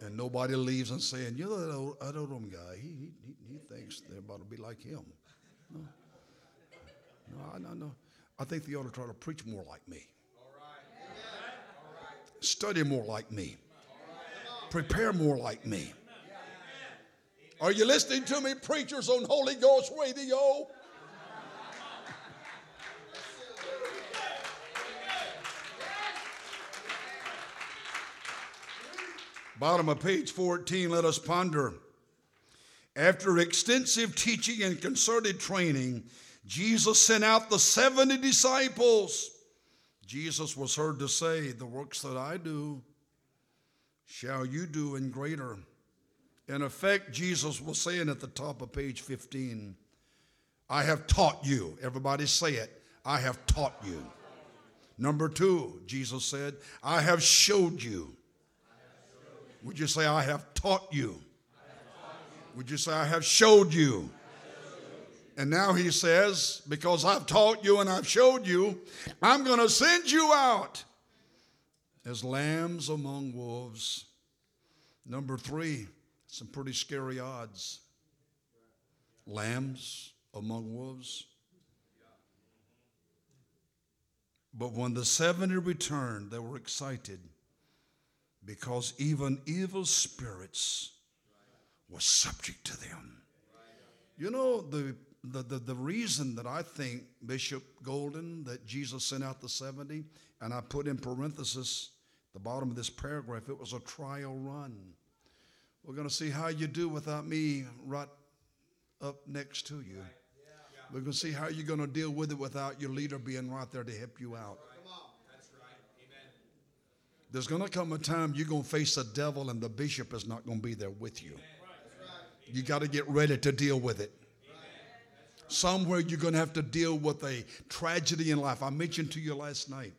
And nobody leaves and saying, you know, that old, that old guy, he, he, he thinks they're about to be like him. No, no, no, no. I think they ought to try to preach more like me. Study more like me. Prepare more like me. Are you listening to me, preachers on Holy Ghost Radio? Bottom of page 14, let us ponder. After extensive teaching and concerted training, Jesus sent out the 70 disciples. Jesus was heard to say, The works that I do shall you do in greater. In effect, Jesus was saying at the top of page 15, I have taught you. Everybody say it. I have taught you. Number two, Jesus said, I have showed you. Would you say, I have taught you? Would you say, I have showed you? And now he says, Because I've taught you and I've showed you, I'm going to send you out as lambs among wolves. Number three, some pretty scary odds. Lambs among wolves. But when the 70 returned, they were excited because even evil spirits were subject to them. You know, the the, the, the reason that I think, Bishop Golden, that Jesus sent out the 70, and I put in parenthesis the bottom of this paragraph, it was a trial run. We're going to see how you do without me right up next to you. We're going to see how you're going to deal with it without your leader being right there to help you out. There's going to come a time you're going to face a devil and the bishop is not going to be there with you. You got to get ready to deal with it. Somewhere you're going to have to deal with a tragedy in life. I mentioned to you last night,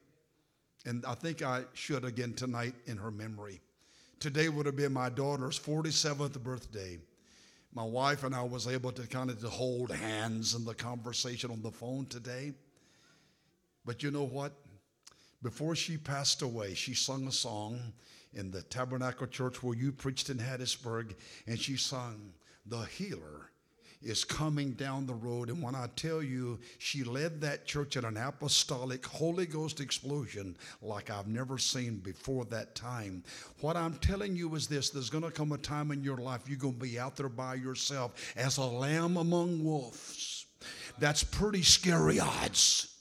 and I think I should again tonight in her memory. Today would have been my daughter's 47th birthday. My wife and I was able to kind of hold hands in the conversation on the phone today. But you know what? Before she passed away, she sung a song in the Tabernacle Church where you preached in Hattiesburg, and she sung, The Healer is coming down the road. And when I tell you, she led that church in an apostolic Holy Ghost explosion like I've never seen before that time. What I'm telling you is this there's going to come a time in your life you're going to be out there by yourself as a lamb among wolves. That's pretty scary odds.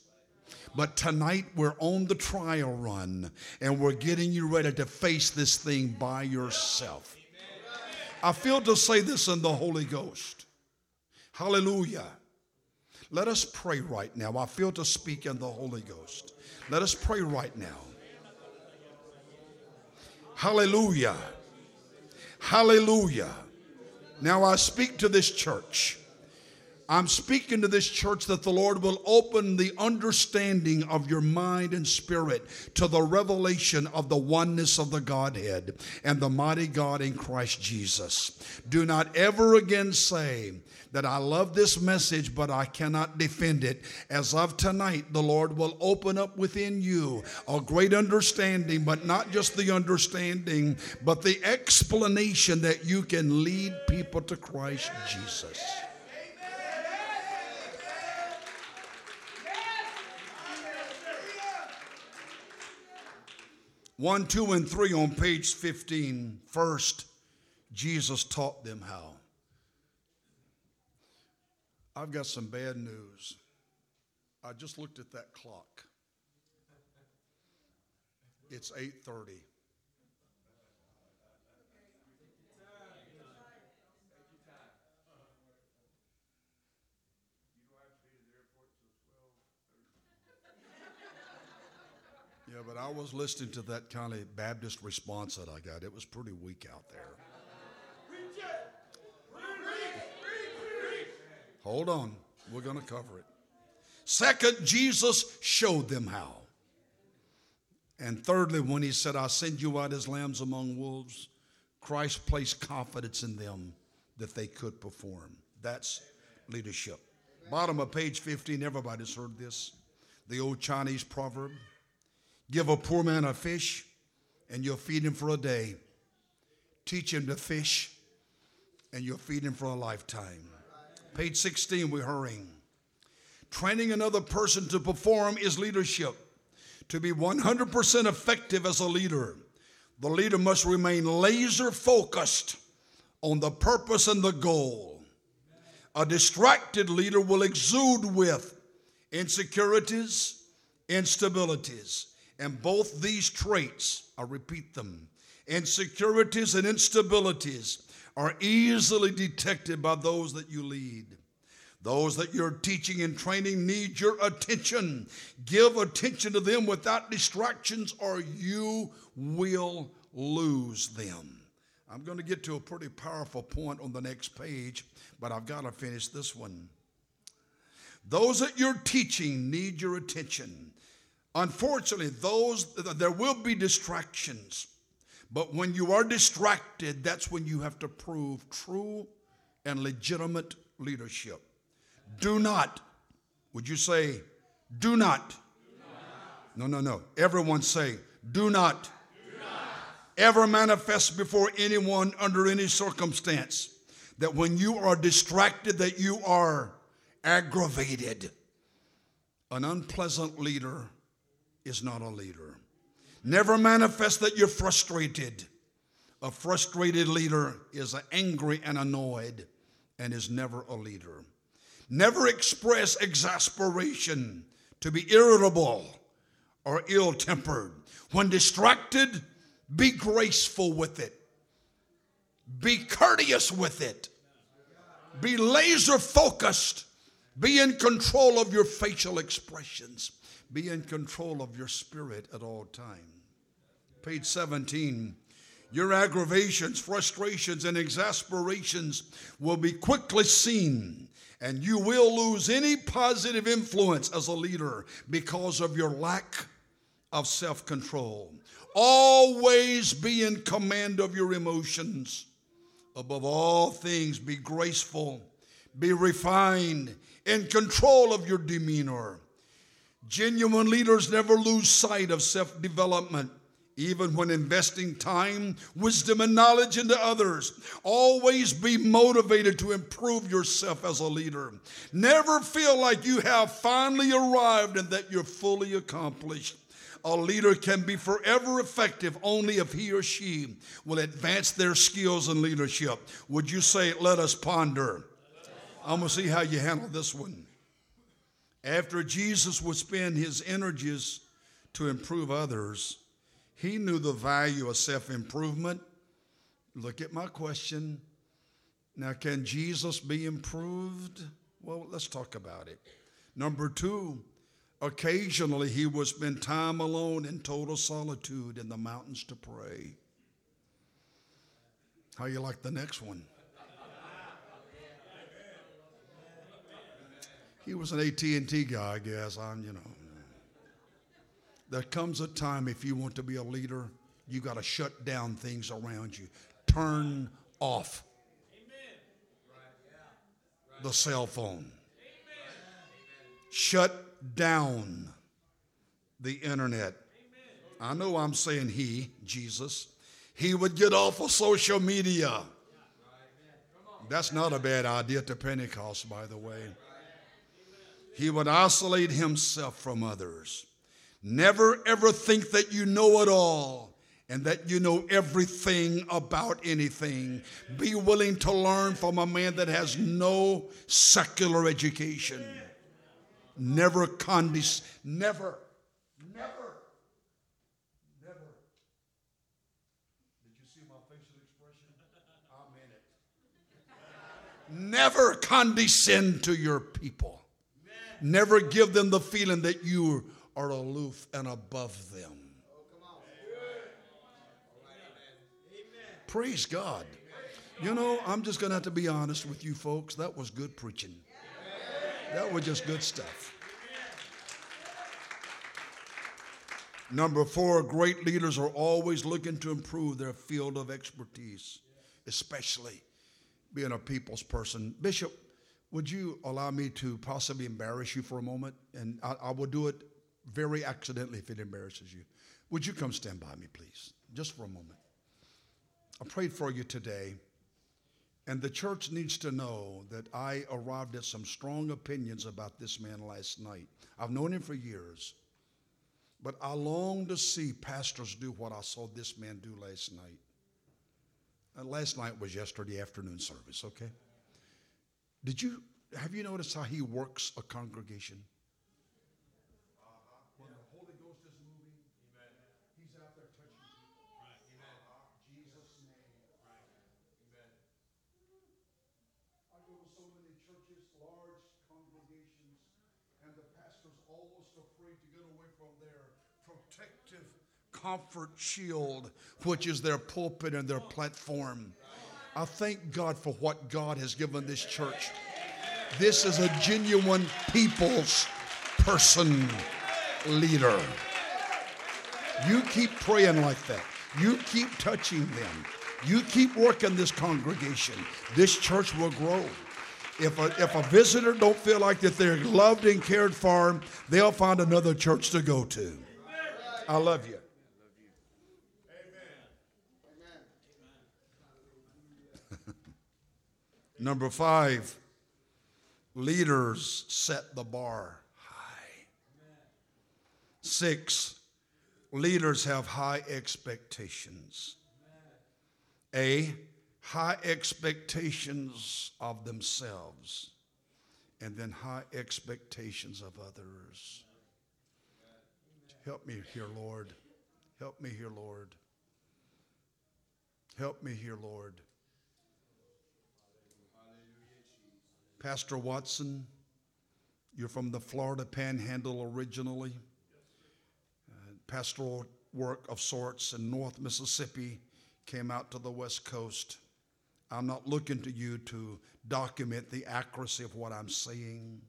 But tonight we're on the trial run and we're getting you ready to face this thing by yourself. I feel to say this in the Holy Ghost. Hallelujah. Let us pray right now. I feel to speak in the Holy Ghost. Let us pray right now. Hallelujah. Hallelujah. Now I speak to this church. I'm speaking to this church that the Lord will open the understanding of your mind and spirit to the revelation of the oneness of the Godhead and the mighty God in Christ Jesus. Do not ever again say that I love this message, but I cannot defend it. As of tonight, the Lord will open up within you a great understanding, but not just the understanding, but the explanation that you can lead people to Christ Jesus. One, two, and three on page 15. First, Jesus taught them how. I've got some bad news. I just looked at that clock. It's 8:30. Yeah, but I was listening to that kind of Baptist response that I got. It was pretty weak out there. Hold on. We're going to cover it. Second, Jesus showed them how. And thirdly, when he said, I send you out as lambs among wolves, Christ placed confidence in them that they could perform. That's leadership. Bottom of page 15, everybody's heard this. The old Chinese proverb Give a poor man a fish, and you'll feed him for a day. Teach him to fish, and you'll feed him for a lifetime. Page 16, we're hurrying. Training another person to perform is leadership. To be 100% effective as a leader, the leader must remain laser focused on the purpose and the goal. A distracted leader will exude with insecurities, instabilities, and both these traits, i repeat them, insecurities and instabilities are easily detected by those that you lead. Those that you're teaching and training need your attention. Give attention to them without distractions, or you will lose them. I'm going to get to a pretty powerful point on the next page, but I've got to finish this one. Those that you're teaching need your attention. Unfortunately, those there will be distractions. But when you are distracted, that's when you have to prove true and legitimate leadership. Do not, would you say, do not? No, no, no. Everyone say, do not. do not. Ever manifest before anyone under any circumstance that when you are distracted, that you are aggravated. An unpleasant leader is not a leader. Never manifest that you're frustrated. A frustrated leader is angry and annoyed and is never a leader. Never express exasperation to be irritable or ill tempered. When distracted, be graceful with it, be courteous with it, be laser focused, be in control of your facial expressions. Be in control of your spirit at all times. Page 17. Your aggravations, frustrations, and exasperations will be quickly seen, and you will lose any positive influence as a leader because of your lack of self control. Always be in command of your emotions. Above all things, be graceful, be refined, in control of your demeanor. Genuine leaders never lose sight of self development, even when investing time, wisdom, and knowledge into others. Always be motivated to improve yourself as a leader. Never feel like you have finally arrived and that you're fully accomplished. A leader can be forever effective only if he or she will advance their skills in leadership. Would you say, let us ponder? I'm to see how you handle this one. After Jesus would spend his energies to improve others, he knew the value of self improvement. Look at my question. Now, can Jesus be improved? Well, let's talk about it. Number two, occasionally he would spend time alone in total solitude in the mountains to pray. How you like the next one? He was an AT&T guy, I guess. I'm, you know. There comes a time if you want to be a leader, you got to shut down things around you. Turn off the cell phone. Shut down the internet. I know I'm saying he, Jesus. He would get off of social media. That's not a bad idea to Pentecost, by the way. He would isolate himself from others. Never ever think that you know it all and that you know everything about anything. Be willing to learn from a man that has no secular education. Never condescend, never, never, never. Condescend to your people. Never give them the feeling that you are aloof and above them. Praise God. You know, I'm just going to have to be honest with you folks. That was good preaching. That was just good stuff. Number four, great leaders are always looking to improve their field of expertise, especially being a people's person. Bishop, would you allow me to possibly embarrass you for a moment? And I, I will do it very accidentally if it embarrasses you. Would you come stand by me, please? Just for a moment. I prayed for you today, and the church needs to know that I arrived at some strong opinions about this man last night. I've known him for years, but I long to see pastors do what I saw this man do last night. And last night was yesterday afternoon service, okay? Did you have you noticed how he works a congregation? Uh-huh. The Holy Ghost is moving, he's out there touching people. Uh-huh. Jesus' name. I go to so many churches, large congregations, and the pastor's almost afraid to get away from their protective comfort shield, which is their pulpit and their platform. I thank God for what God has given this church. This is a genuine people's person leader. You keep praying like that. You keep touching them. You keep working this congregation. This church will grow. If a, if a visitor don't feel like that they're loved and cared for, they'll find another church to go to. I love you. Number five, leaders set the bar high. Six, leaders have high expectations. A, high expectations of themselves, and then high expectations of others. Help me here, Lord. Help me here, Lord. Help me here, Lord. Pastor Watson, you're from the Florida Panhandle originally. Uh, pastoral work of sorts in North Mississippi came out to the West Coast. I'm not looking to you to document the accuracy of what I'm saying.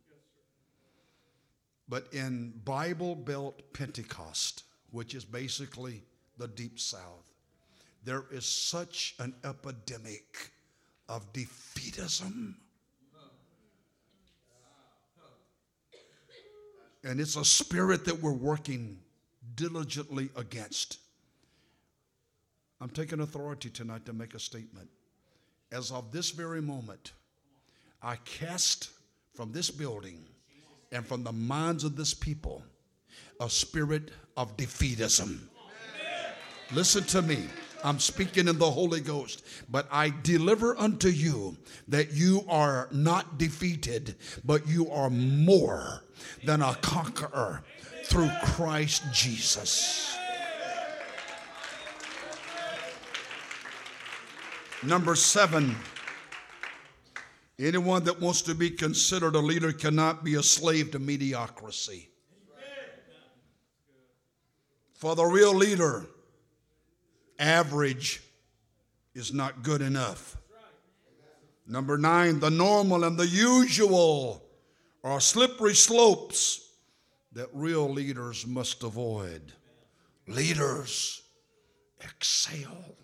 But in Bible Belt Pentecost, which is basically the Deep South, there is such an epidemic of defeatism. And it's a spirit that we're working diligently against. I'm taking authority tonight to make a statement. As of this very moment, I cast from this building and from the minds of this people a spirit of defeatism. Listen to me. I'm speaking in the Holy Ghost, but I deliver unto you that you are not defeated, but you are more than a conqueror through Christ Jesus. Number seven, Anyone that wants to be considered a leader cannot be a slave to mediocrity. For the real leader, average is not good enough. Number nine, the normal and the usual are slippery slopes that real leaders must avoid. Leaders excel.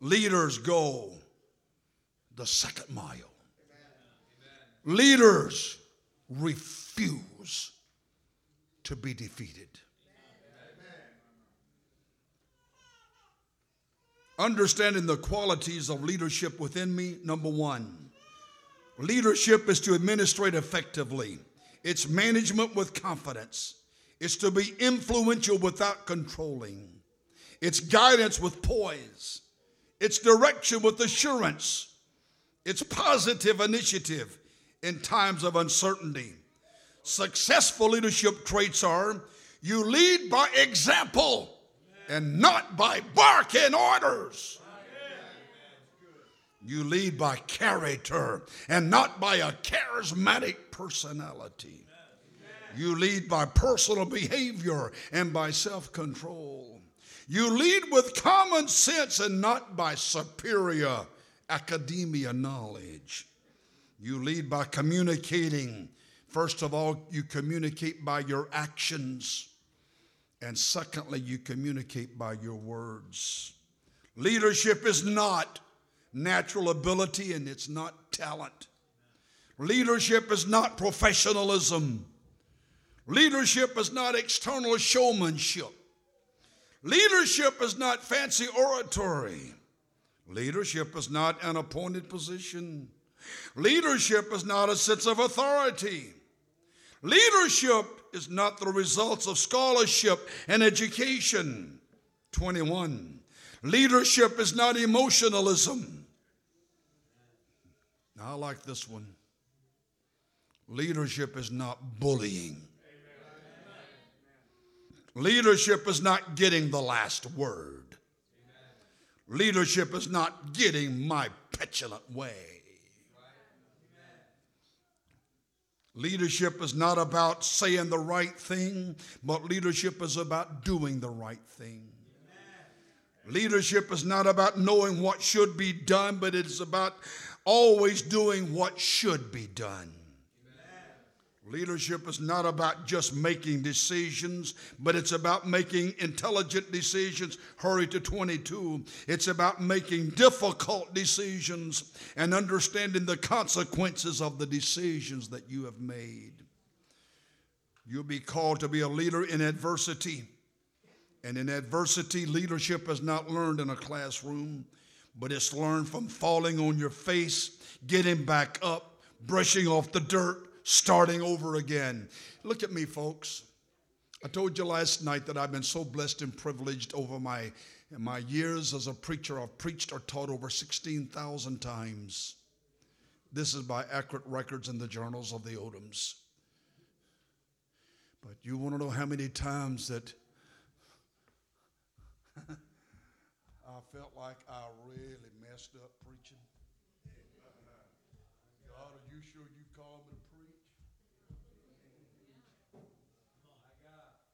Leaders go the second mile. Leaders refuse to be defeated. Understanding the qualities of leadership within me, number one, leadership is to administrate effectively, it's management with confidence, it's to be influential without controlling, it's guidance with poise, it's direction with assurance, it's positive initiative in times of uncertainty. Successful leadership traits are you lead by example and not by barking orders. You lead by character and not by a charismatic personality. You lead by personal behavior and by self control. You lead with common sense and not by superior academia knowledge. You lead by communicating. First of all, you communicate by your actions. And secondly, you communicate by your words. Leadership is not natural ability and it's not talent. Leadership is not professionalism. Leadership is not external showmanship. Leadership is not fancy oratory. Leadership is not an appointed position. Leadership is not a sense of authority. Leadership is not the results of scholarship and education. 21. Leadership is not emotionalism. Now, I like this one. Leadership is not bullying. Leadership is not getting the last word. Leadership is not getting my petulant way. Leadership is not about saying the right thing, but leadership is about doing the right thing. Leadership is not about knowing what should be done, but it is about always doing what should be done. Leadership is not about just making decisions, but it's about making intelligent decisions. Hurry to 22. It's about making difficult decisions and understanding the consequences of the decisions that you have made. You'll be called to be a leader in adversity. And in adversity, leadership is not learned in a classroom, but it's learned from falling on your face, getting back up, brushing off the dirt, starting over again. Look at me, folks. I told you last night that I've been so blessed and privileged over my, my years as a preacher. I've preached or taught over 16,000 times. This is by accurate records in the journals of the Odoms. But you want to know how many times that I felt like I really messed up preaching? God, are you sure you called me to preach?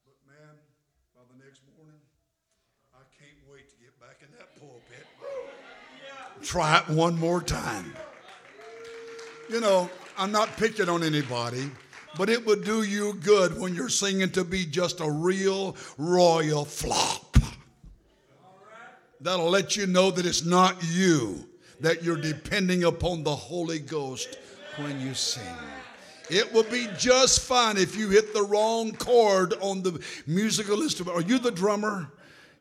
But man, by the next morning, I can't wait to get back in that pulpit. Try it one more time. You know, I'm not picking on anybody, but it would do you good when you're singing to be just a real royal flop. That'll let you know that it's not you, that you're depending upon the Holy Ghost when you sing. It will be just fine if you hit the wrong chord on the musical instrument. Are you the drummer?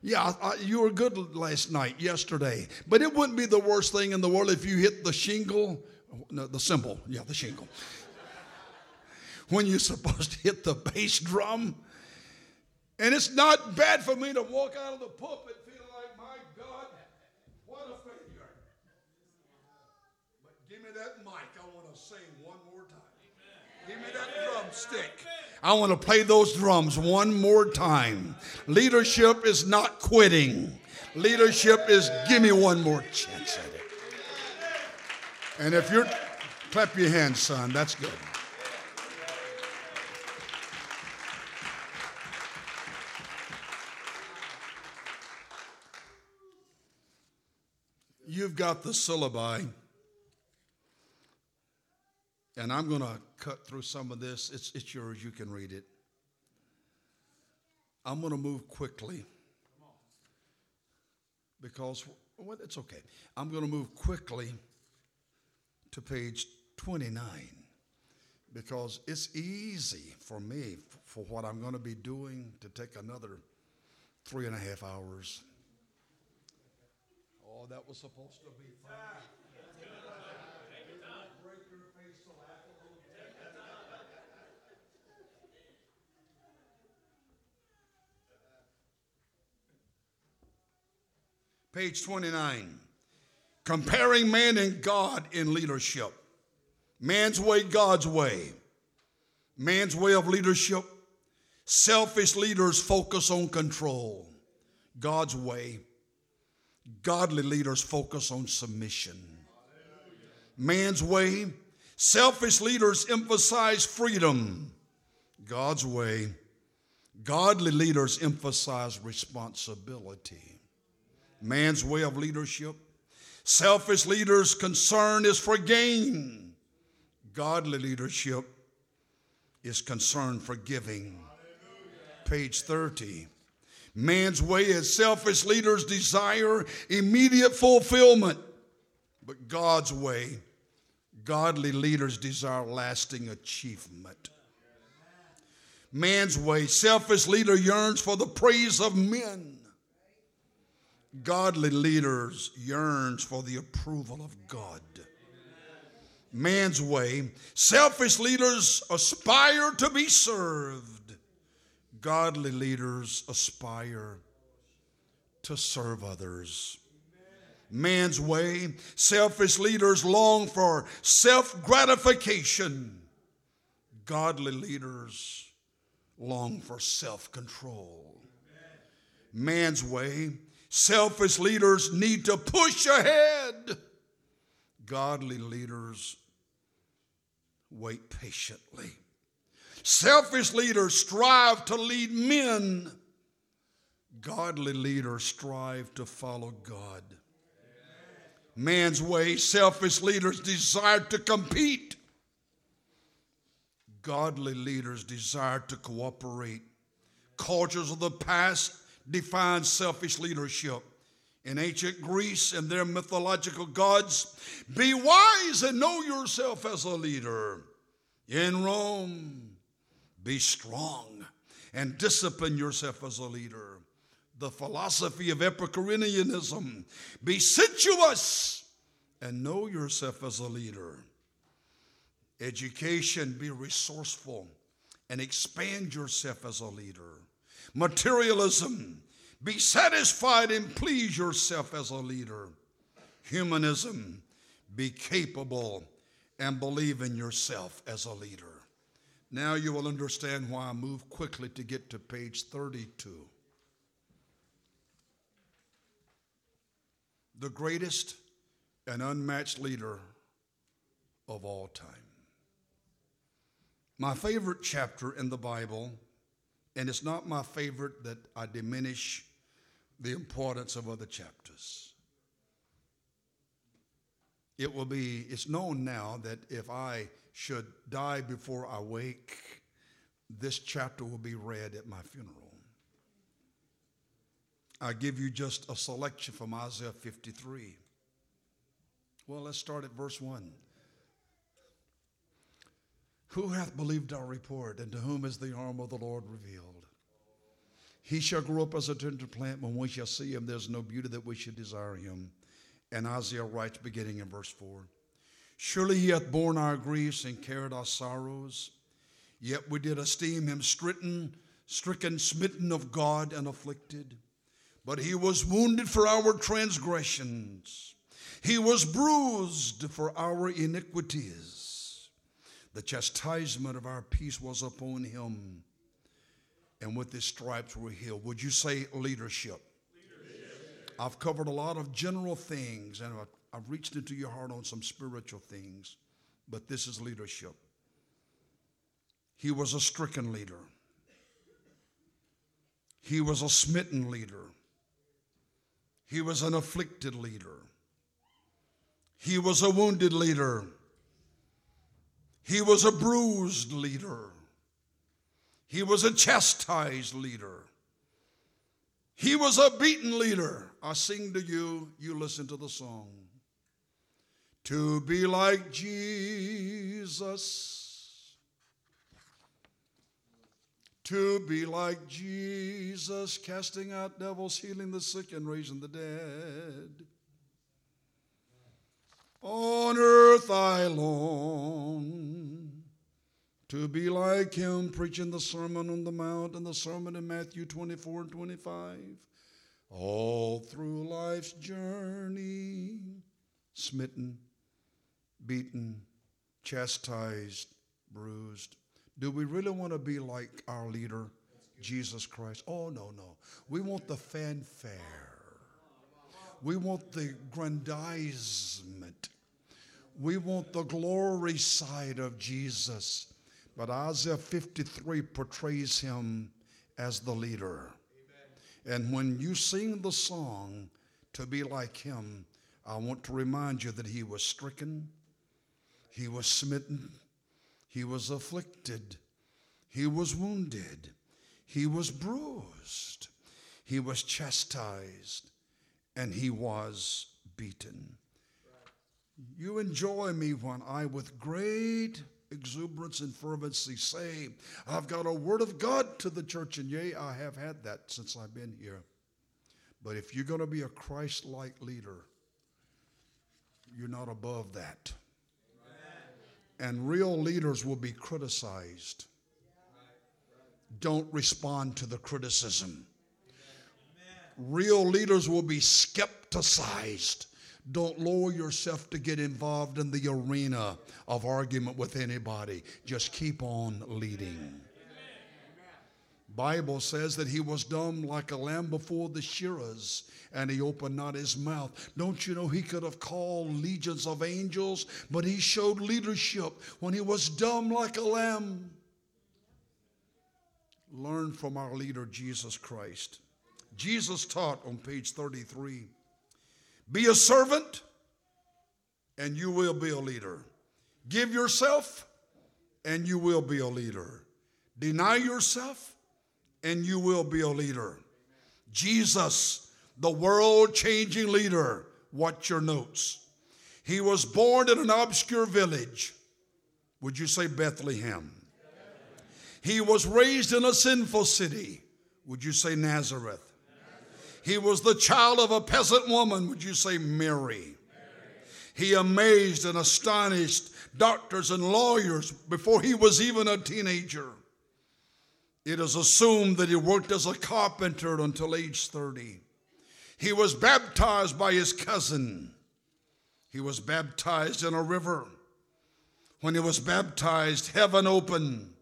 Yeah, I, you were good last night, yesterday. But it wouldn't be the worst thing in the world if you hit the shingle, no, the cymbal. Yeah, the shingle. when you're supposed to hit the bass drum. And it's not bad for me to walk out of the pulpit feeling like, my God, what a failure. But give me that mic. I want to sing one more time. Give me I want to play those drums one more time. Leadership is not quitting. Leadership is give me one more chance at it. And if you're, clap your hands, son. That's good. You've got the syllabi, and I'm going to cut through some of this. It's, it's yours, you can read it. I'm going to move quickly because, well, it's okay. I'm going to move quickly to page 29 because it's easy for me, for what I'm going to be doing, to take another three and a half hours. Oh, that was supposed to be fun. Page 29. Comparing man and God in leadership. Man's way, God's way. Man's way of leadership. Selfish leaders focus on control. God's way. Godly leaders focus on submission. Man's way. Selfish leaders emphasize freedom. God's way. Godly leaders emphasize responsibility. Man's way of leadership. Selfish leaders' concern is for gain. Godly leadership is concerned for giving. Page 30. Man's way is selfish leaders desire immediate fulfillment, but God's way, godly leaders desire lasting achievement. Man's way, selfish leader yearns for the praise of men. Godly leaders yearns for the approval of God. Man's way, selfish leaders aspire to be served. Godly leaders aspire to serve others. Man's way, selfish leaders long for self gratification. Godly leaders long for self control. Man's way, selfish leaders need to push ahead. Godly leaders wait patiently. Selfish leaders strive to lead men. Godly leaders strive to follow God. Man's way, selfish leaders desire to compete. Godly leaders desire to cooperate. Cultures of the past define selfish leadership. In ancient Greece and their mythological gods, be wise and know yourself as a leader. In Rome, be strong and discipline yourself as a leader. The philosophy of Epicureanism be sensuous and know yourself as a leader. Education be resourceful and expand yourself as a leader. Materialism be satisfied and please yourself as a leader. Humanism be capable and believe in yourself as a leader. Now you will understand why I move quickly to get to page 32. The greatest and unmatched leader of all time. My favorite chapter in the Bible, and it's not my favorite that I diminish the importance of other chapters. It will be, it's known now that if I should die before I wake, this chapter will be read at my funeral. I give you just a selection from Isaiah 53. Well, let's start at verse 1. Who hath believed our report, and to whom is the arm of the Lord revealed? He shall grow up as a tender plant. When we shall see him, there's no beauty that we should desire him. And Isaiah writes, beginning in verse 4 Surely he hath borne our griefs and carried our sorrows. Yet we did esteem him stricken, stricken, smitten of God, and afflicted. But he was wounded for our transgressions, he was bruised for our iniquities. The chastisement of our peace was upon him, and with his stripes we're healed. Would you say leadership? leadership? I've covered a lot of general things, and I've reached into your heart on some spiritual things, but this is leadership. He was a stricken leader. He was a smitten leader. He was an afflicted leader. He was a wounded leader. He was a bruised leader. He was a chastised leader. He was a beaten leader. I sing to you, you listen to the song. To be like Jesus to be like Jesus, casting out devils, healing the sick, and raising the dead. On to be like him, preaching the Sermon on the Mount and the sermon in Matthew 24 and 25. All through life's journey, smitten, beaten, chastised, bruised, do we really want to be like our leader, Jesus Christ? Oh, no, no. We want the fanfare, we want the grandizement, we want the glory side of Jesus. But Isaiah 53 portrays him as the leader. And when you sing the song to be like him, I want to remind you that he was stricken, he was smitten, he was afflicted. He was wounded. He was bruised. He was chastised. And he was beaten. You enjoy me when I, with great exuberance and fervency, say, I've got a word of God to the church. And yea, I have had that since I've been here. But if you're going to be a Christ like leader, you're not above that and real leaders will be criticized. Don't respond to the criticism. Real leaders will be skepticized. Don't lower yourself to get involved in the arena of argument with anybody. Just keep on leading. Bible says that he was dumb like a lamb before the shearers and he opened not his mouth. Don't you know he could have called legions of angels, but he showed leadership when he was dumb like a lamb. Learn from our leader, Jesus Christ. Jesus taught on page 33 Be a servant, and you will be a leader. Give yourself, and you will be a leader. Deny yourself, and you will be a leader. Jesus the world changing leader. Watch your notes. He was born in an obscure village. Would you say Bethlehem? He was raised in a sinful city. Would you say Nazareth? He was the child of a peasant woman. Would you say Mary? He amazed and astonished doctors and lawyers before he was even a teenager. It is assumed that he worked as a carpenter until age 30. He was baptized by his cousin. He was baptized in a river. When he was baptized, heaven opened.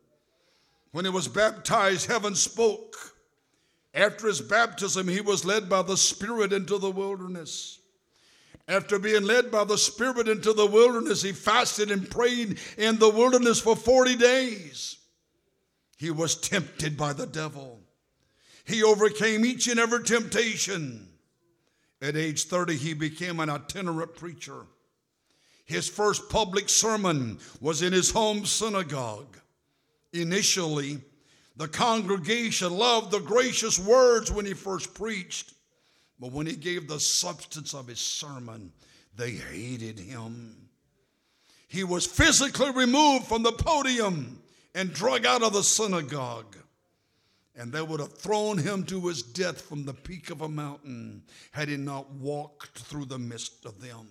When he was baptized, heaven spoke. After his baptism, he was led by the Spirit into the wilderness. After being led by the Spirit into the wilderness, he fasted and prayed in the wilderness for 40 days. He was tempted by the devil. He overcame each and every temptation. At age 30, he became an itinerant preacher. His first public sermon was in his home synagogue. Initially, the congregation loved the gracious words when he first preached, but when he gave the substance of his sermon, they hated him. He was physically removed from the podium and dragged out of the synagogue and they would have thrown him to his death from the peak of a mountain had he not walked through the midst of them.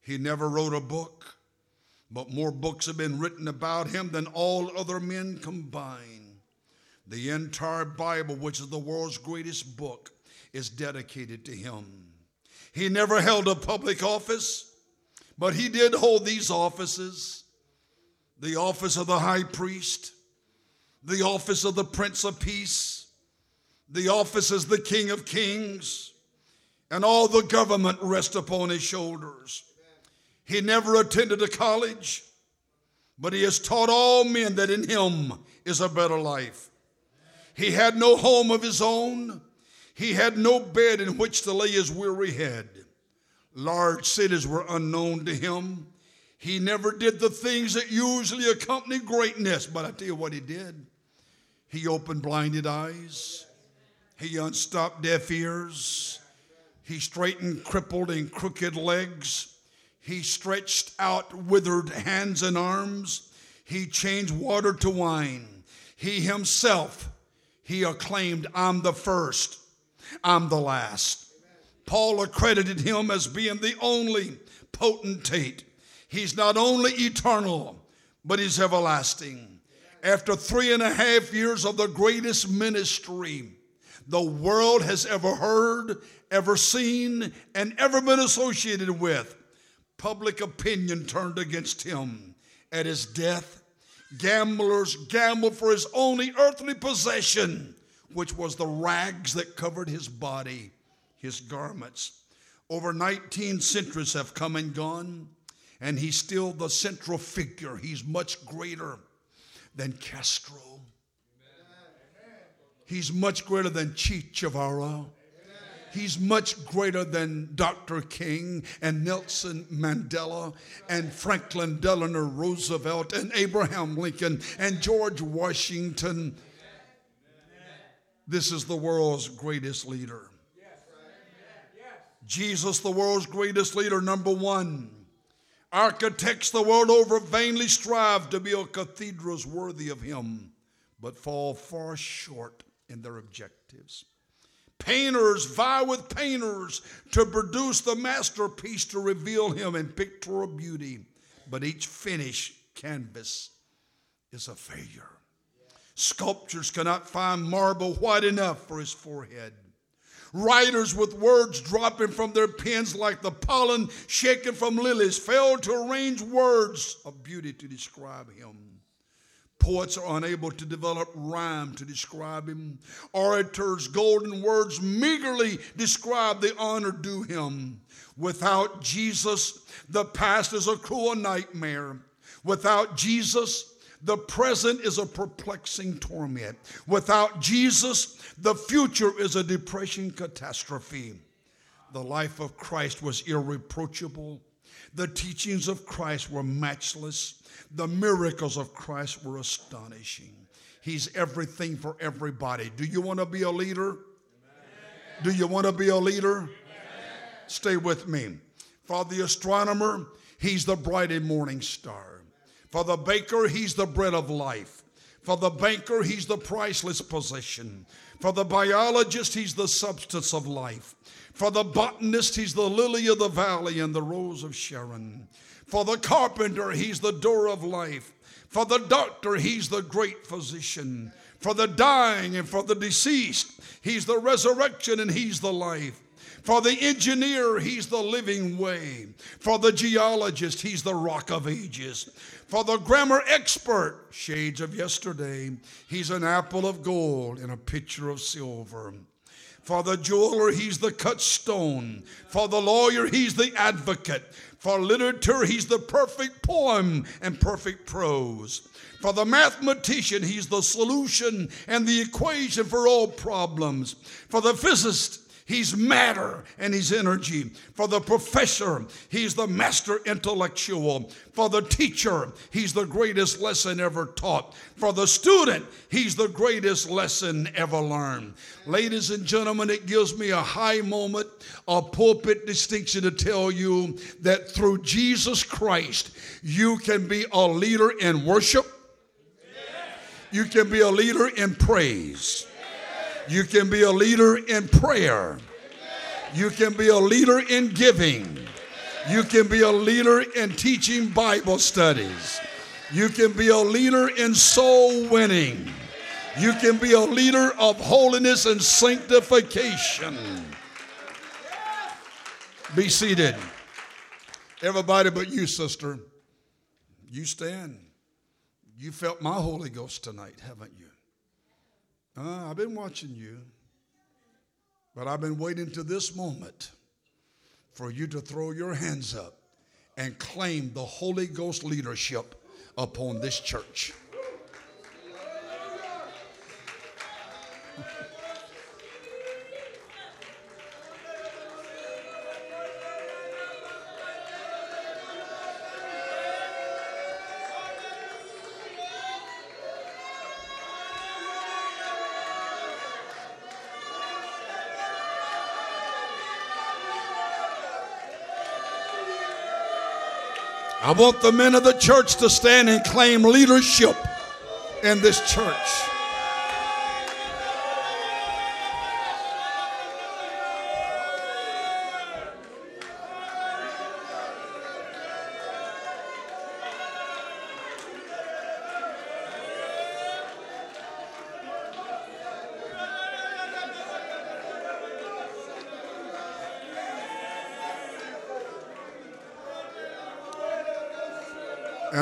He never wrote a book, but more books have been written about him than all other men combined. The entire Bible, which is the world's greatest book, is dedicated to him. He never held a public office, but he did hold these offices the office of the high priest the office of the Prince of Peace, the office as the King of Kings, and all the government rests upon his shoulders. He never attended a college, but he has taught all men that in him is a better life. He had no home of his own. He had no bed in which to lay his weary head. Large cities were unknown to him. He never did the things that usually accompany greatness, but I tell you what he did. He opened blinded eyes. He unstopped deaf ears. He straightened crippled and crooked legs. He stretched out withered hands and arms. He changed water to wine. He himself, he acclaimed, I'm the first, I'm the last. Paul accredited him as being the only potentate. He's not only eternal, but he's everlasting. After three and a half years of the greatest ministry the world has ever heard, ever seen, and ever been associated with, public opinion turned against him. At his death, gamblers gambled for his only earthly possession, which was the rags that covered his body, his garments. Over 19 centuries have come and gone, and he's still the central figure. He's much greater than Castro. He's much greater than Che Guevara. He's much greater than Dr. King and Nelson Mandela and Franklin Delano Roosevelt and Abraham Lincoln and George Washington. This is the world's greatest leader. Jesus, the world's greatest leader, number one. Architects the world over vainly strive to build cathedrals worthy of him, but fall far short in their objectives. Painters vie with painters to produce the masterpiece to reveal him in pictorial beauty, but each finished canvas is a failure. Sculptors cannot find marble white enough for his forehead. Writers with words dropping from their pens like the pollen shaken from lilies failed to arrange words of beauty to describe him. Poets are unable to develop rhyme to describe him. Orators' golden words meagerly describe the honor due him. Without Jesus, the past is a cruel nightmare. Without Jesus, the present is a perplexing torment. Without Jesus, the future is a depression catastrophe. The life of Christ was irreproachable. The teachings of Christ were matchless. The miracles of Christ were astonishing. He's everything for everybody. Do you want to be a leader? Amen. Do you want to be a leader? Amen. Stay with me. For the astronomer, he's the bright and morning star. For the baker, he's the bread of life. For the banker, he's the priceless possession. For the biologist, he's the substance of life. For the botanist, he's the lily of the valley and the rose of Sharon. For the carpenter, he's the door of life. For the doctor, he's the great physician. For the dying and for the deceased, he's the resurrection and he's the life. For the engineer, he's the living way. For the geologist, he's the rock of ages. For the grammar expert, shades of yesterday, he's an apple of gold and a pitcher of silver. For the jeweler, he's the cut stone. For the lawyer, he's the advocate. For literature, he's the perfect poem and perfect prose. For the mathematician, he's the solution and the equation for all problems. For the physicist, He's matter and he's energy. For the professor, he's the master intellectual. For the teacher, he's the greatest lesson ever taught. For the student, he's the greatest lesson ever learned. Ladies and gentlemen, it gives me a high moment, a pulpit distinction to tell you that through Jesus Christ, you can be a leader in worship. You can be a leader in praise. You can be a leader in prayer. You can be a leader in giving. You can be a leader in teaching Bible studies. You can be a leader in soul winning. You can be a leader of holiness and sanctification. Be seated. Everybody but you, sister. You stand. You felt my Holy Ghost tonight, haven't you? Uh, I've been watching you. But I've been waiting to this moment for you to throw your hands up and claim the Holy Ghost leadership upon this church. I want the men of the church to stand and claim leadership in this church.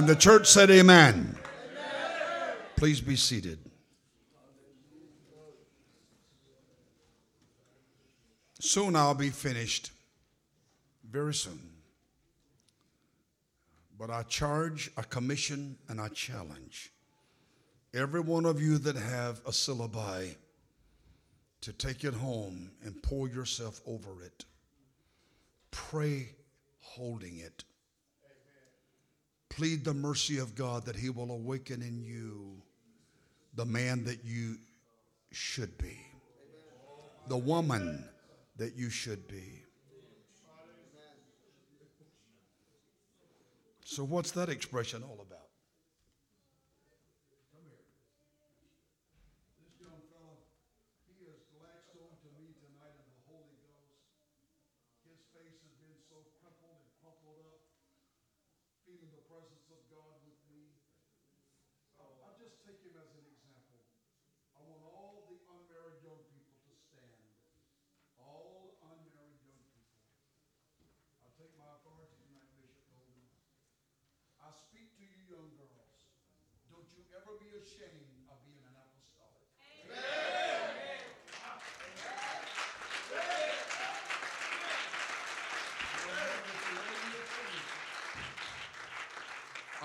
And the church said, Amen. Please be seated. Soon I'll be finished. Very soon. But I charge, I commission, and I challenge every one of you that have a syllabi to take it home and pour yourself over it. Pray holding it plead the mercy of God that He will awaken in you the man that you should be, the woman that you should be. So, what's that expression all about?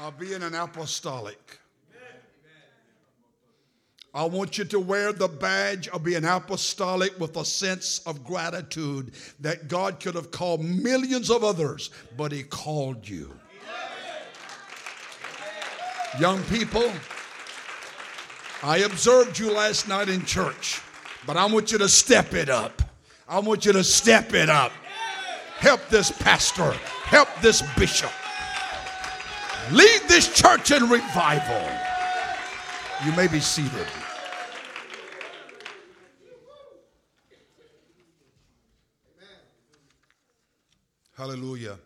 Of being an apostolic. I want you to wear the badge of being apostolic with a sense of gratitude that God could have called millions of others, but He called you. Young people, I observed you last night in church, but I want you to step it up. I want you to step it up. Help this pastor, help this bishop. Lead this church in revival. You may be seated. Hallelujah.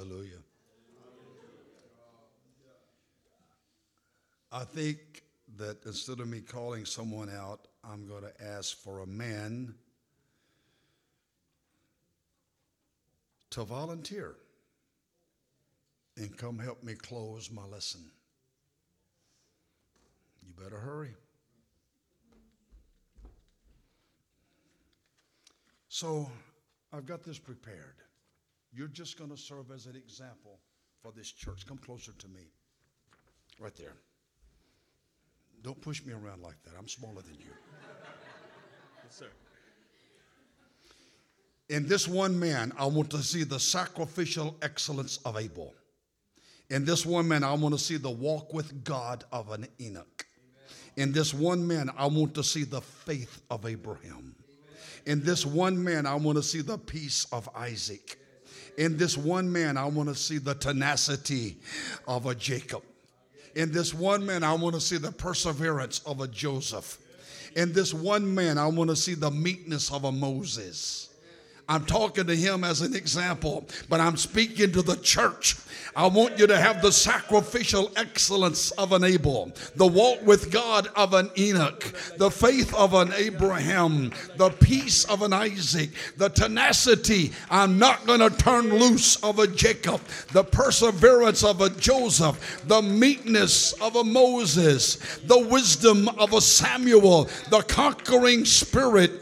Hallelujah. I think that instead of me calling someone out, I'm going to ask for a man to volunteer and come help me close my lesson. You better hurry. So I've got this prepared. You're just going to serve as an example for this church. Come closer to me. Right there. Don't push me around like that. I'm smaller than you. Yes, sir. In this one man, I want to see the sacrificial excellence of Abel. In this one man, I want to see the walk with God of an Enoch. In this one man, I want to see the faith of Abraham. In this one man, I want to see the peace of Isaac. In this one man, I want to see the tenacity of a Jacob. In this one man, I want to see the perseverance of a Joseph. In this one man, I want to see the meekness of a Moses. I'm talking to him as an example, but I'm speaking to the church. I want you to have the sacrificial excellence of an Abel, the walk with God of an Enoch, the faith of an Abraham, the peace of an Isaac, the tenacity, I'm not going to turn loose of a Jacob, the perseverance of a Joseph, the meekness of a Moses, the wisdom of a Samuel, the conquering spirit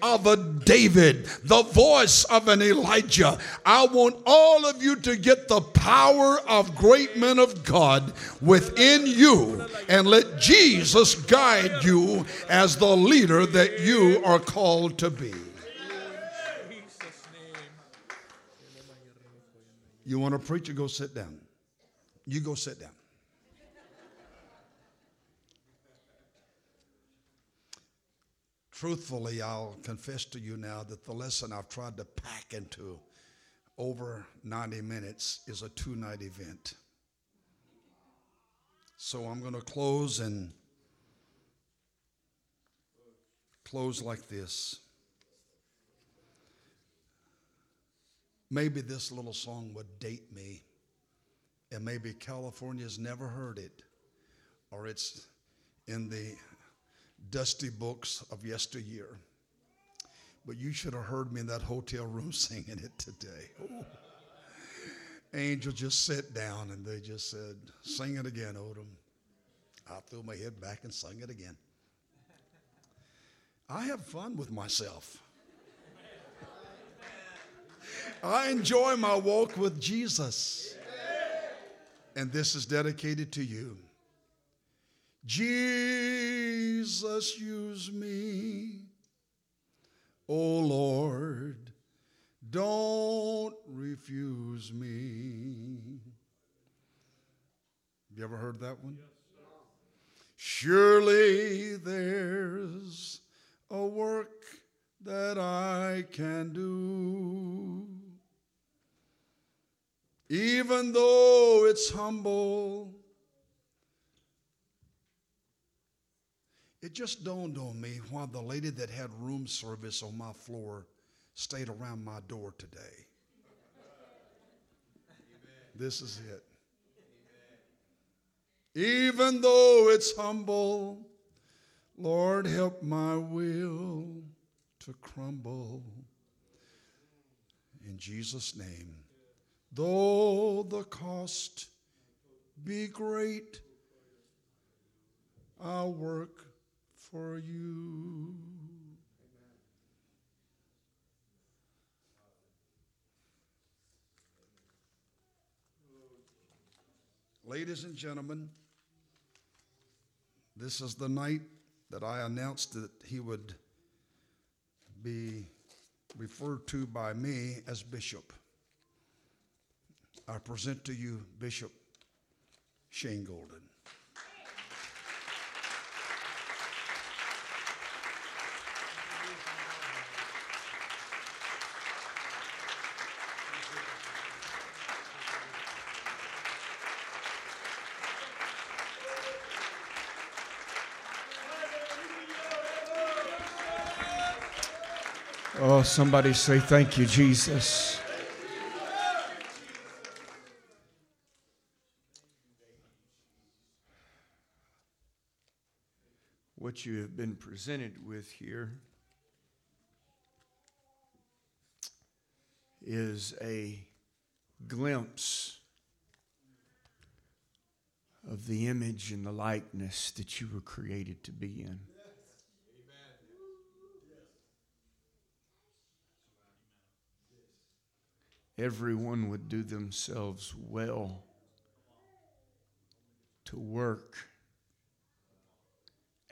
of a David, the voice voice of an Elijah. I want all of you to get the power of great men of God within you and let Jesus guide you as the leader that you are called to be. You want to preach go sit down? You go sit down. Truthfully, I'll confess to you now that the lesson I've tried to pack into over 90 minutes is a two night event. So I'm going to close and close like this. Maybe this little song would date me, and maybe California's never heard it, or it's in the dusty books of yesteryear. But you should have heard me in that hotel room singing it today. Angel just sat down and they just said, Sing it again, Odom. I threw my head back and sang it again. I have fun with myself. I enjoy my walk with Jesus. And this is dedicated to you. Jesus, use me. Oh Lord, don't refuse me. Have you ever heard that one? Surely there's a work that I can do. Even though it's humble It just dawned on me why the lady that had room service on my floor stayed around my door today. This is it. Even though it's humble, Lord, help my will to crumble. In Jesus' name, though the cost be great, I'll work for you. Ladies and gentlemen, this is the night that I announced that he would be referred to by me as Bishop. I present to you Bishop Shane Golden. Oh, somebody say, Thank you, Jesus. What you have been presented with here is a glimpse of the image and the likeness that you were created to be in. Everyone would do themselves well to work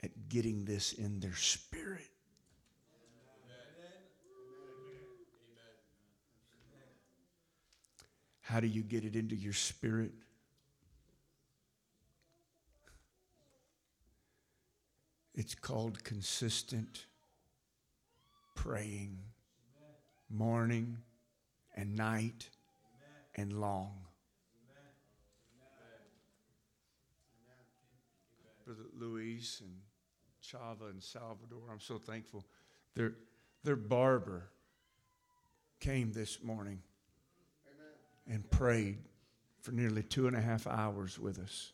at getting this in their spirit. How do you get it into your spirit? It's called consistent praying, morning and night and long. Brother Luis and Chava and Salvador, I'm so thankful. Their, their barber came this morning and prayed for nearly two and a half hours with us.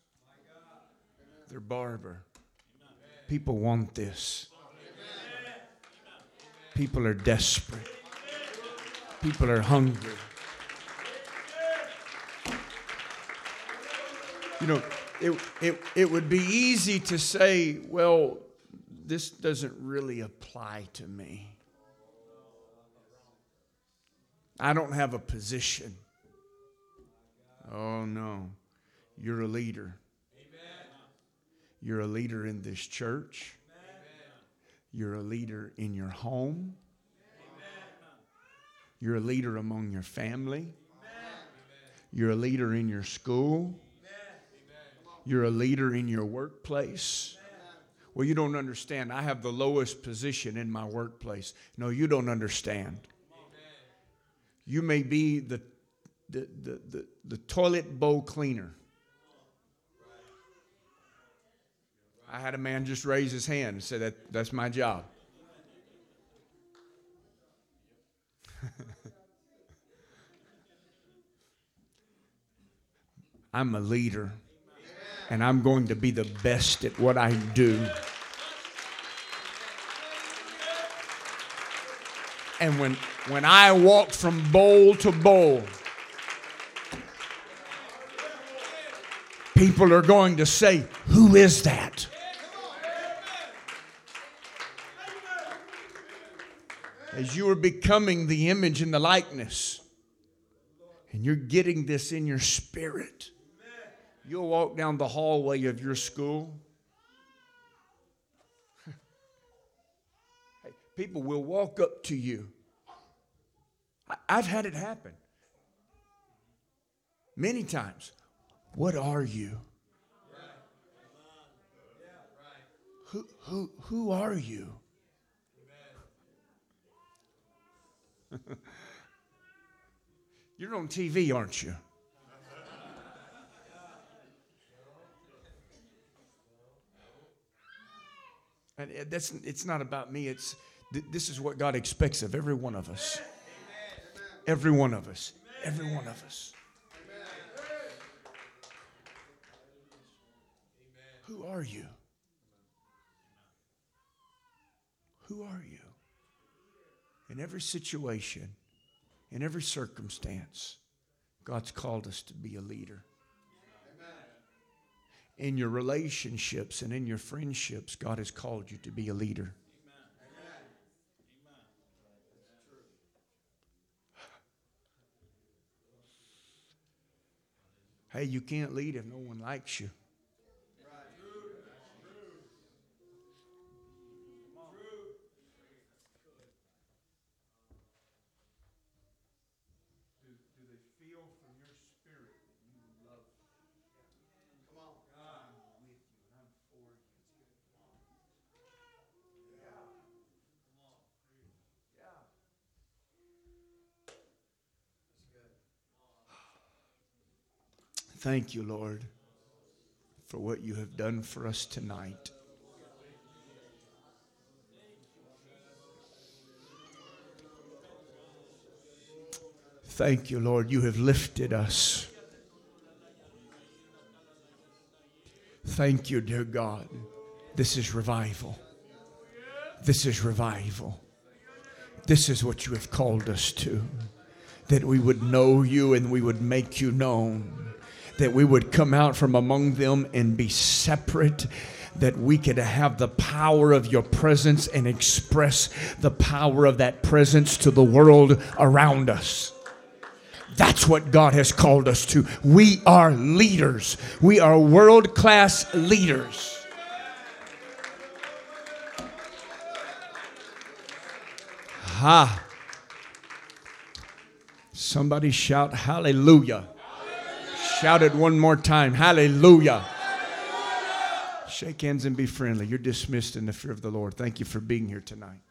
Their barber. People want this. People are desperate. People are hungry. You know, it, it, it would be easy to say, well, this doesn't really apply to me. I don't have a position. Oh, no. You're a leader. You're a leader in this church. You're a leader in your home. You're a leader among your family. You're a leader in your school. You're a leader in your workplace. Well, you don't understand. I have the lowest position in my workplace. No, you don't understand. You may be the, the, the, the, the toilet bowl cleaner. I had a man just raise his hand and say that that's my job. I'm a leader and I'm going to be the best at what I do. And when, when I walk from bowl to bowl, people are going to say, Who is that? As you are becoming the image and the likeness, and you're getting this in your spirit You'll walk down the hallway of your school. people will walk up to you. I've had it happen many times. What are you? Who, who, who are you? You're on TV, aren't you? And uh, that's, it's not about me. It's, this is what God expects of every one of us. Every one of us. Every one of us. Who are you? Who are you? In every situation, in every circumstance, God's called us to be a leader in your relationships and in your friendships, God has called you to be a leader. Hey, you can't lead if no one likes you. Thank you, Lord, for what you have done for us tonight. Thank you, Lord, you have lifted us. Thank you, dear God. This is revival. This is revival. This is what you have called us to. That we would know you and we would make you known that we would come out from among them and be separate that we could have the power of your presence and express the power of that presence to the world around us. That's what God has called us to. We are leaders, we are world class leaders. Ha. Somebody shout hallelujah. Shout it one more time. Hallelujah. Shake hands and be friendly. You're dismissed in the fear of the Lord. Thank you for being here tonight.